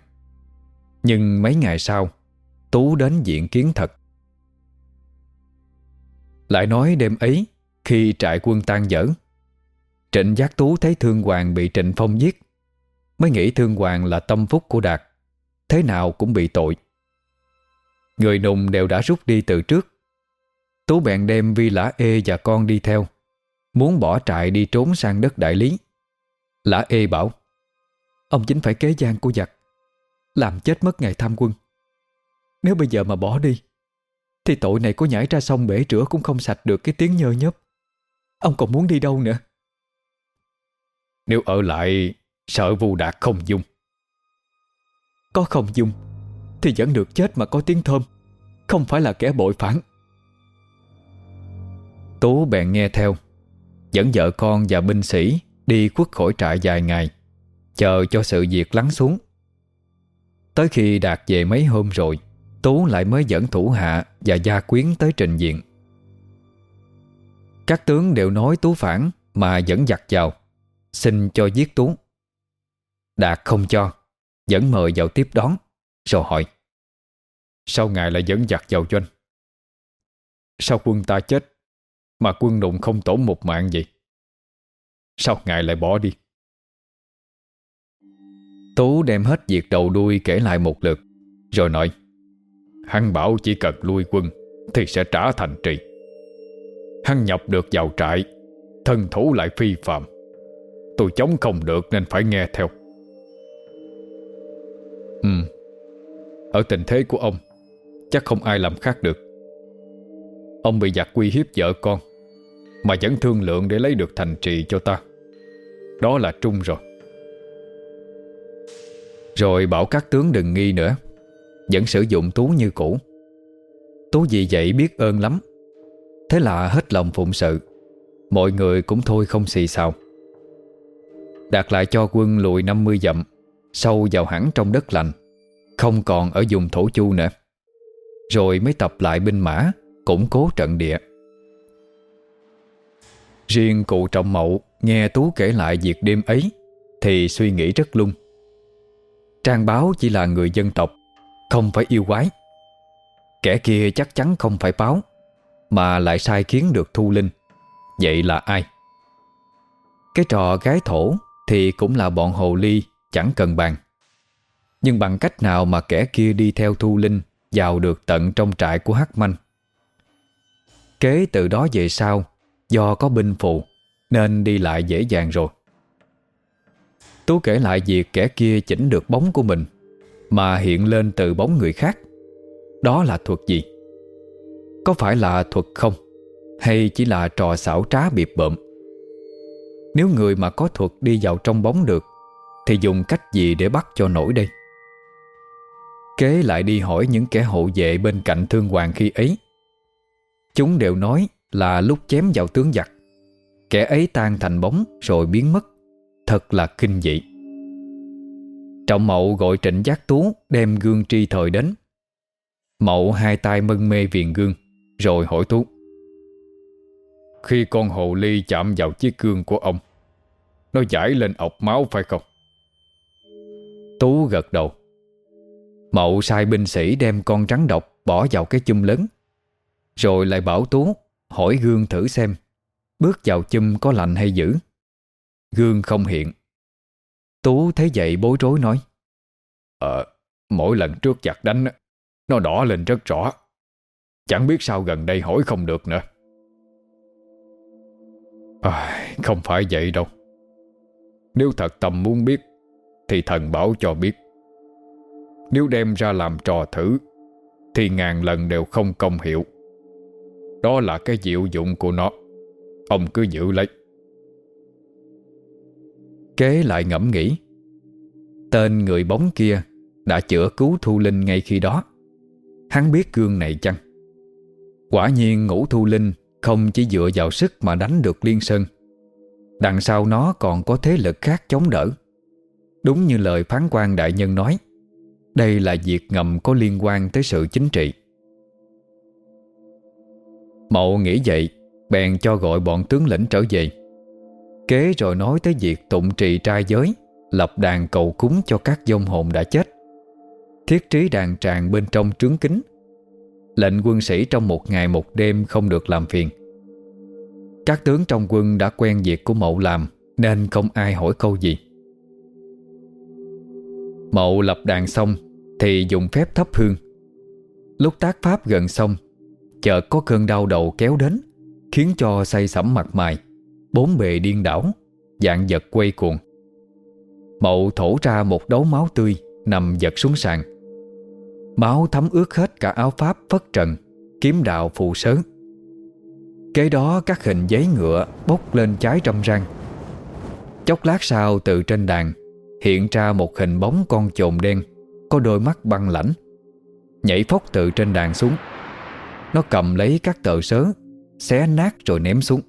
Nhưng mấy ngày sau, Tú đến diện kiến thật. Lại nói đêm ấy, Khi trại quân tan dở, Trịnh Giác Tú thấy Thương Hoàng bị Trịnh Phong giết, Mới nghĩ Thương Hoàng là tâm phúc của Đạt. Thế nào cũng bị tội. Người nùng đều đã rút đi từ trước. Tú bèn đem Vi Lã Ê và con đi theo, Muốn bỏ trại đi trốn sang đất đại lý. Lã Ê bảo, Ông chính phải kế gian của giặc, Làm chết mất ngày tham quân. Nếu bây giờ mà bỏ đi, Thì tội này có nhảy ra sông bể rửa Cũng không sạch được cái tiếng nhơ nhớp. Ông còn muốn đi đâu nữa? Nếu ở lại, Sợ vu đạt không dung. Có không dung? Thì vẫn được chết mà có tiếng thơm. Không phải là kẻ bội phản. Tú bèn nghe theo. Dẫn vợ con và binh sĩ Đi khuất khỏi trại dài ngày, Chờ cho sự việc lắng xuống. Tới khi Đạt về mấy hôm rồi, Tú lại mới dẫn thủ hạ Và gia quyến tới trình diện. Các tướng đều nói Tú phản Mà vẫn giặt vào. Xin cho giết Tú. Đạt không cho. Vẫn mời vào tiếp đón, Rồi hỏi, Sao ngài lại dẫn giặc vào doanh? Sao quân ta chết Mà quân đụng không tổn một mạng gì Sao ngài lại bỏ đi? Tú đem hết việc đầu đuôi kể lại một lượt, Rồi nói, Hắn bảo chỉ cần lui quân Thì sẽ trả thành trì. Hắn nhập được vào trại, Thân thủ lại phi phạm. Tôi chống không được nên phải nghe theo. Ừ. Ở tình thế của ông, Chắc không ai làm khác được. Ông bị giặc quy hiếp vợ con, Mà vẫn thương lượng để lấy được thành trì cho ta. Đó là trung rồi. Rồi bảo các tướng đừng nghi nữa, Vẫn sử dụng Tú như cũ. Tú vì vậy biết ơn lắm. Thế là hết lòng phụng sự, Mọi người cũng thôi không xì xào. Đạt lại cho quân lùi 50 dặm Sâu vào hẳn trong đất lành, Không còn ở vùng thổ chu nữa. Rồi mới tập lại binh mã, Củng cố trận địa. Riêng cụ trọng mậu Nghe Tú kể lại việc đêm ấy, Thì suy nghĩ rất lung. Trang báo chỉ là người dân tộc, Không phải yêu quái. Kẻ kia chắc chắn không phải báo, Mà lại sai khiến được Thu Linh. Vậy là ai? Cái trò gái thổ Thì cũng là bọn hồ ly Chẳng cần bàn Nhưng bằng cách nào mà kẻ kia đi theo Thu Linh Vào được tận trong trại của Hắc Manh Kế từ đó về sau, Do có binh phụ, Nên đi lại dễ dàng rồi Tú kể lại việc kẻ kia chỉnh được bóng của mình, Mà hiện lên từ bóng người khác Đó là thuật gì? Có phải là thuật không? Hay chỉ là trò xảo trá biệp bợm? Nếu người mà có thuật đi vào trong bóng được thì dùng cách gì để bắt cho nổi đây? Kế lại đi hỏi những kẻ hộ vệ bên cạnh thương hoàng khi ấy. Chúng đều nói là lúc chém vào tướng giặc. Kẻ ấy tan thành bóng rồi biến mất. Thật là kinh dị. Trọng mậu gọi trịnh giác tú Đem gương tri thời đến. Mậu hai tay mân mê viền gương, Rồi hỏi tú. Khi con hồ ly chạm vào chiếc gương của ông, Nó giải lên ọc máu phải không? Tú gật đầu. Mậu sai binh sĩ đem con rắn độc Bỏ vào cái chum lớn Rồi lại bảo Tú Hỏi gương thử xem Bước vào chum có lạnh hay dữ. Gương không hiện. Tú thấy vậy bối rối nói Ờ Mỗi lần trước giặt đánh Nó đỏ lên rất rõ. Chẳng biết sao gần đây hỏi không được nữa. À, Không phải vậy đâu. Nếu thật tâm muốn biết thì thần bảo cho biết. Nếu đem ra làm trò thử, Thì ngàn lần đều không công hiệu. Đó là cái diệu dụng của nó. Ông cứ giữ lấy. Kế lại ngẫm nghĩ. Tên người bóng kia Đã chữa cứu Thu Linh ngay khi đó. Hắn biết gương này chăng? Quả nhiên ngũ Thu Linh Không chỉ dựa vào sức mà đánh được Liên Sơn. Đằng sau nó còn có thế lực khác chống đỡ. Đúng như lời phán quan đại nhân nói, Đây là việc ngầm có liên quan tới sự chính trị. Mậu nghĩ vậy, Bèn cho gọi bọn tướng lĩnh trở về. Kế rồi nói tới việc tụng trì trai giới, Lập đàn cầu cúng cho các dông hồn đã chết. Thiết trí đàn tràng bên trong trướng kính. Lệnh quân sĩ trong một ngày một đêm không được làm phiền. Các tướng trong quân đã quen việc của mậu làm, Nên không ai hỏi câu gì. Mậu lập đàn xong Thì dùng phép thắp hương. Lúc tác pháp gần xong, Chợt có cơn đau đầu kéo đến, Khiến cho say sẩm mặt mày, Bốn bề điên đảo, Dạng vật quay cuồng. Mậu thổ ra một đấu máu tươi, Nằm giật xuống sàn. Máu thấm ướt hết cả áo pháp phất trần, Kiếm đạo phù sớ. Kế đó các hình giấy ngựa Bốc lên cháy trăm răng. Chốc lát sau từ trên đàn Hiện ra một hình bóng con chồn đen, Có đôi mắt băng lãnh. Nhảy phóc từ trên đàn xuống. Nó cầm lấy các tờ sớ, Xé nát rồi ném xuống.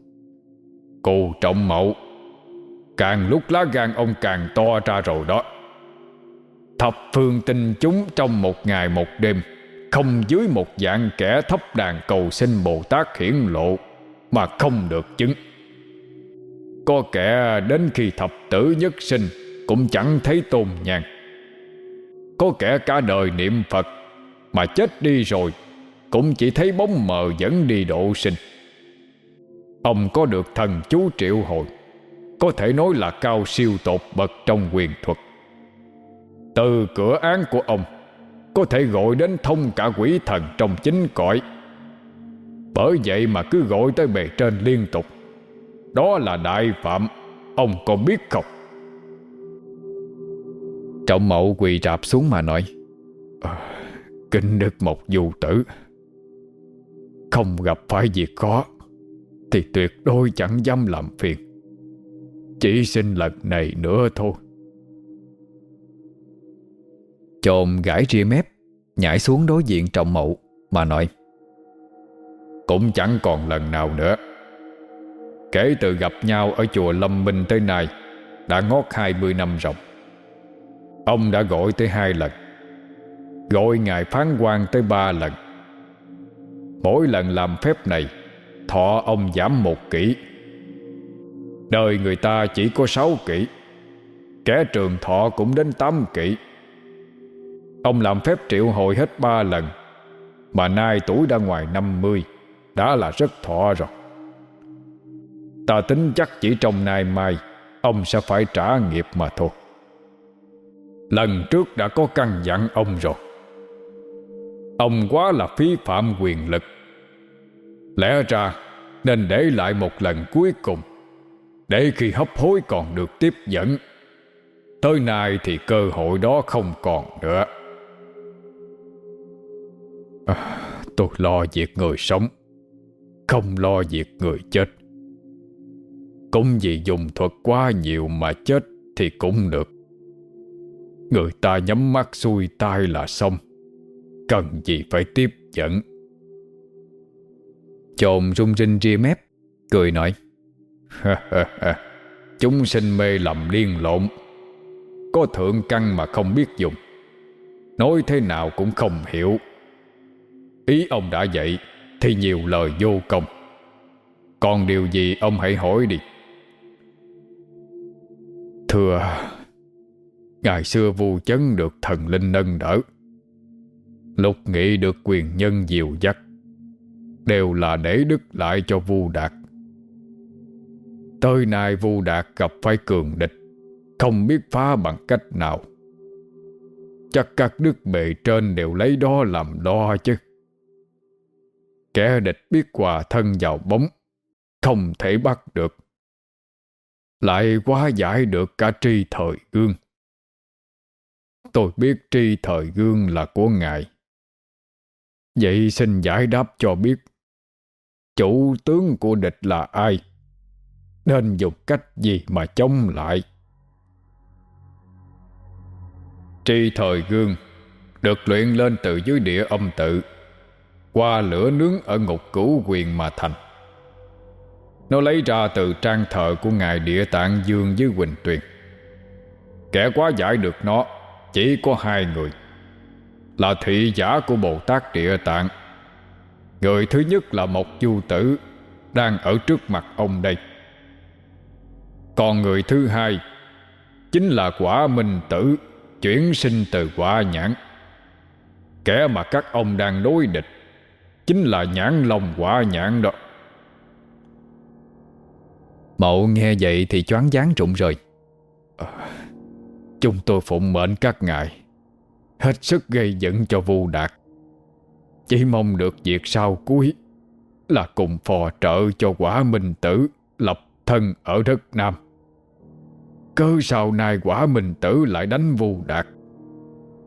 Cô trọng mậu Càng lúc lá gan ông càng to ra rồi đó. Thập phương tinh chúng trong một ngày một đêm, Không dưới một dạng kẻ thấp đàn cầu xin Bồ Tát hiển lộ Mà không được chứng. Có kẻ đến khi thập tử nhất sinh cũng chẳng thấy tôn nhàn Có kẻ cả đời niệm Phật Mà chết đi rồi, Cũng chỉ thấy bóng mờ dẫn đi độ sinh. Ông có được thần chú triệu hồi, Có thể nói là cao siêu tột bậc trong quyền thuật. Từ cửa án của ông, Có thể gọi đến thông cả quỷ thần trong chính cõi. Bởi vậy mà cứ gọi tới bề trên liên tục. Đó là đại phạm, Ông có biết không? Trọng mậu quỳ rạp xuống mà nói ờ, Kinh đức một dù tử, Không gặp phải việc khó thì tuyệt đối chẳng dám làm phiền. Chỉ xin lần này nữa thôi. Chồn gãi ria mép, Nhảy xuống đối diện trọng mậu Mà nói, Cũng chẳng còn lần nào nữa. Kể từ gặp nhau Ở chùa Lâm Minh tới nay, Đã ngót 20 năm rộng Ông đã gọi tới hai lần. Gọi ngài phán quan tới ba lần. Mỗi lần làm phép này, Thọ ông giảm một kỷ. Đời người ta chỉ có sáu kỷ. Kẻ trường thọ cũng đến tám kỷ. Ông làm phép triệu hồi hết ba lần. Mà nay tuổi đã ngoài năm mươi, Đã là rất thọ rồi. Ta tính chắc chỉ trong nay mai, Ông sẽ phải trả nghiệp mà thôi. Lần trước đã có căn dặn ông rồi. Ông quá là phí phạm quyền lực. Lẽ ra nên để lại một lần cuối cùng Để khi hấp hối còn được tiếp dẫn. Tới nay thì cơ hội đó không còn nữa. À, Tôi lo việc người sống Không lo việc người chết. Cũng vì dùng thuật quá nhiều mà chết thì cũng được. Người ta nhắm mắt xuôi tai là xong. Cần gì phải tiếp dẫn? Chồn rung rinh ria mép, Cười nói. [LAUGHS] Chúng sinh mê lầm liên lộn. Có thượng căn mà không biết dùng. Nói thế nào cũng không hiểu. Ý ông đã vậy, Thì nhiều lời vô công. Còn điều gì ông hãy hỏi đi. Thưa Ngày xưa vu chấn được thần linh nâng đỡ. Lục nghị được quyền nhân dìu dắt, Đều là để đức lại cho Vu Đạt. Tới nay Vu Đạt gặp phải cường địch, Không biết phá bằng cách nào. Chắc các đức bề trên đều lấy đó làm đo chứ. Kẻ địch biết hòa thân vào bóng, Không thể bắt được. Lại quá giải được cả tri thời gương Tôi biết tri thời gương là của Ngài. Vậy xin giải đáp cho biết, chủ tướng của địch là ai? Nên dùng cách gì mà chống lại? Tri thời gương được luyện lên từ dưới địa âm tự, qua lửa nướng ở ngục cửu quyền mà thành. Nó lấy ra từ trang thờ của ngài địa tạng dương với quỳnh tuyền. Kẻ quá giải được nó chỉ có hai người là thị giả của bồ tát địa tạng. Người thứ nhất là một du tử Đang ở trước mặt ông đây. Còn người thứ hai Chính là quả minh tử Chuyển sinh từ quả nhãn. Kẻ mà các ông đang đối địch Chính là nhãn lòng quả nhãn đó. Mậu nghe vậy thì choáng váng rụng rồi à, Chúng tôi phụng mệnh các ngài. Hết sức gây giận cho Vu Đạt. Chỉ mong được việc sau cuối Là cùng phò trợ cho quả minh tử Lập thân ở đất Nam. Cơ sau này quả minh tử lại đánh Vu Đạt?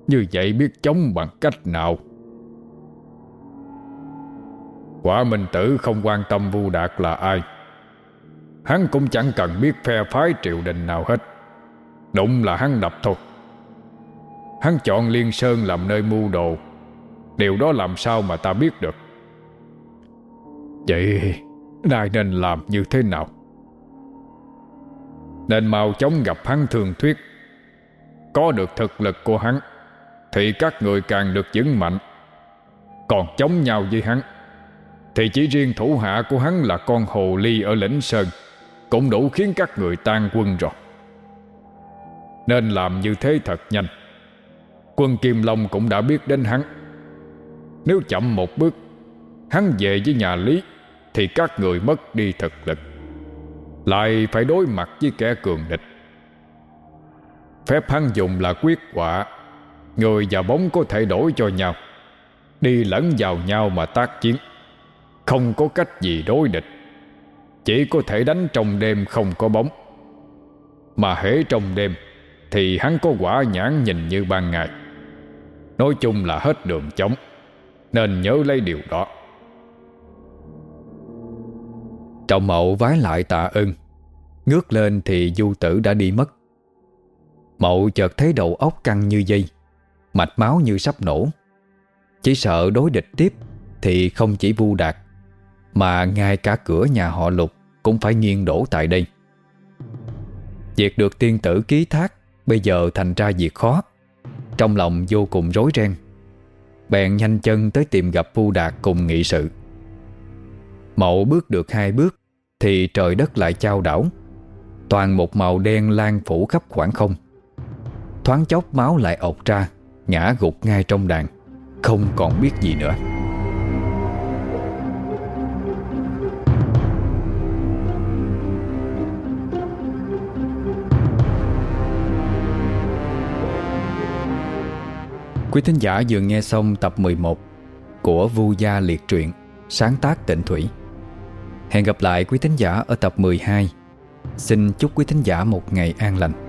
Như vậy biết chống bằng cách nào? Quả minh tử không quan tâm Vu Đạt là ai. Hắn cũng chẳng cần biết phe phái triều đình nào hết. Đụng là hắn đập thôi. Hắn chọn Liên Sơn làm nơi mưu đồ. Điều đó làm sao mà ta biết được? Vậy Nay nên làm như thế nào? Nên mau chóng gặp hắn thường thuyết. Có được thực lực của hắn, Thì các người càng được vững mạnh. Còn chống nhau với hắn, Thì chỉ riêng thủ hạ của hắn là con hồ ly ở lĩnh Sơn, Cũng đủ khiến các người tan quân rồi. Nên làm như thế thật nhanh. Quân Kim Long cũng đã biết đến hắn. Nếu chậm một bước, Hắn về với nhà Lý, Thì các người mất đi thực lực. Lại phải đối mặt với kẻ cường địch. Phép hắn dùng là quyết quả. Người và bóng có thể đổi cho nhau. Đi lẫn vào nhau mà tác chiến. Không có cách gì đối địch. Chỉ có thể đánh trong đêm không có bóng. Mà hễ trong đêm thì hắn có quả nhãn nhìn như ban ngày. Nói chung là hết đường chống Nên nhớ lấy điều đó. Trọng mậu vái lại tạ ơn. Ngước lên thì du tử đã đi mất. Mậu chợt thấy đầu óc căng như dây, Mạch máu như sắp nổ. Chỉ sợ đối địch tiếp Thì không chỉ vu đạt, Mà ngay cả cửa nhà họ lục Cũng phải nghiêng đổ tại đây. Việc được tiên tử ký thác Bây giờ thành ra việc khó. Trong lòng vô cùng rối ren. Bèn nhanh chân tới tìm gặp Phu Đạt cùng nghị sự. Mậu bước được hai bước, Thì trời đất lại trao đảo. Toàn một màu đen lan phủ khắp khoảng không. Thoáng chốc máu lại ọc ra, Ngã gục ngay trong đàn, Không còn biết gì nữa. Quý thính giả vừa nghe xong tập 11 của Vu Gia Liệt Truyện, sáng tác tịnh thủy. Hẹn gặp lại quý thính giả ở tập 12. Xin chúc quý thính giả một ngày an lành.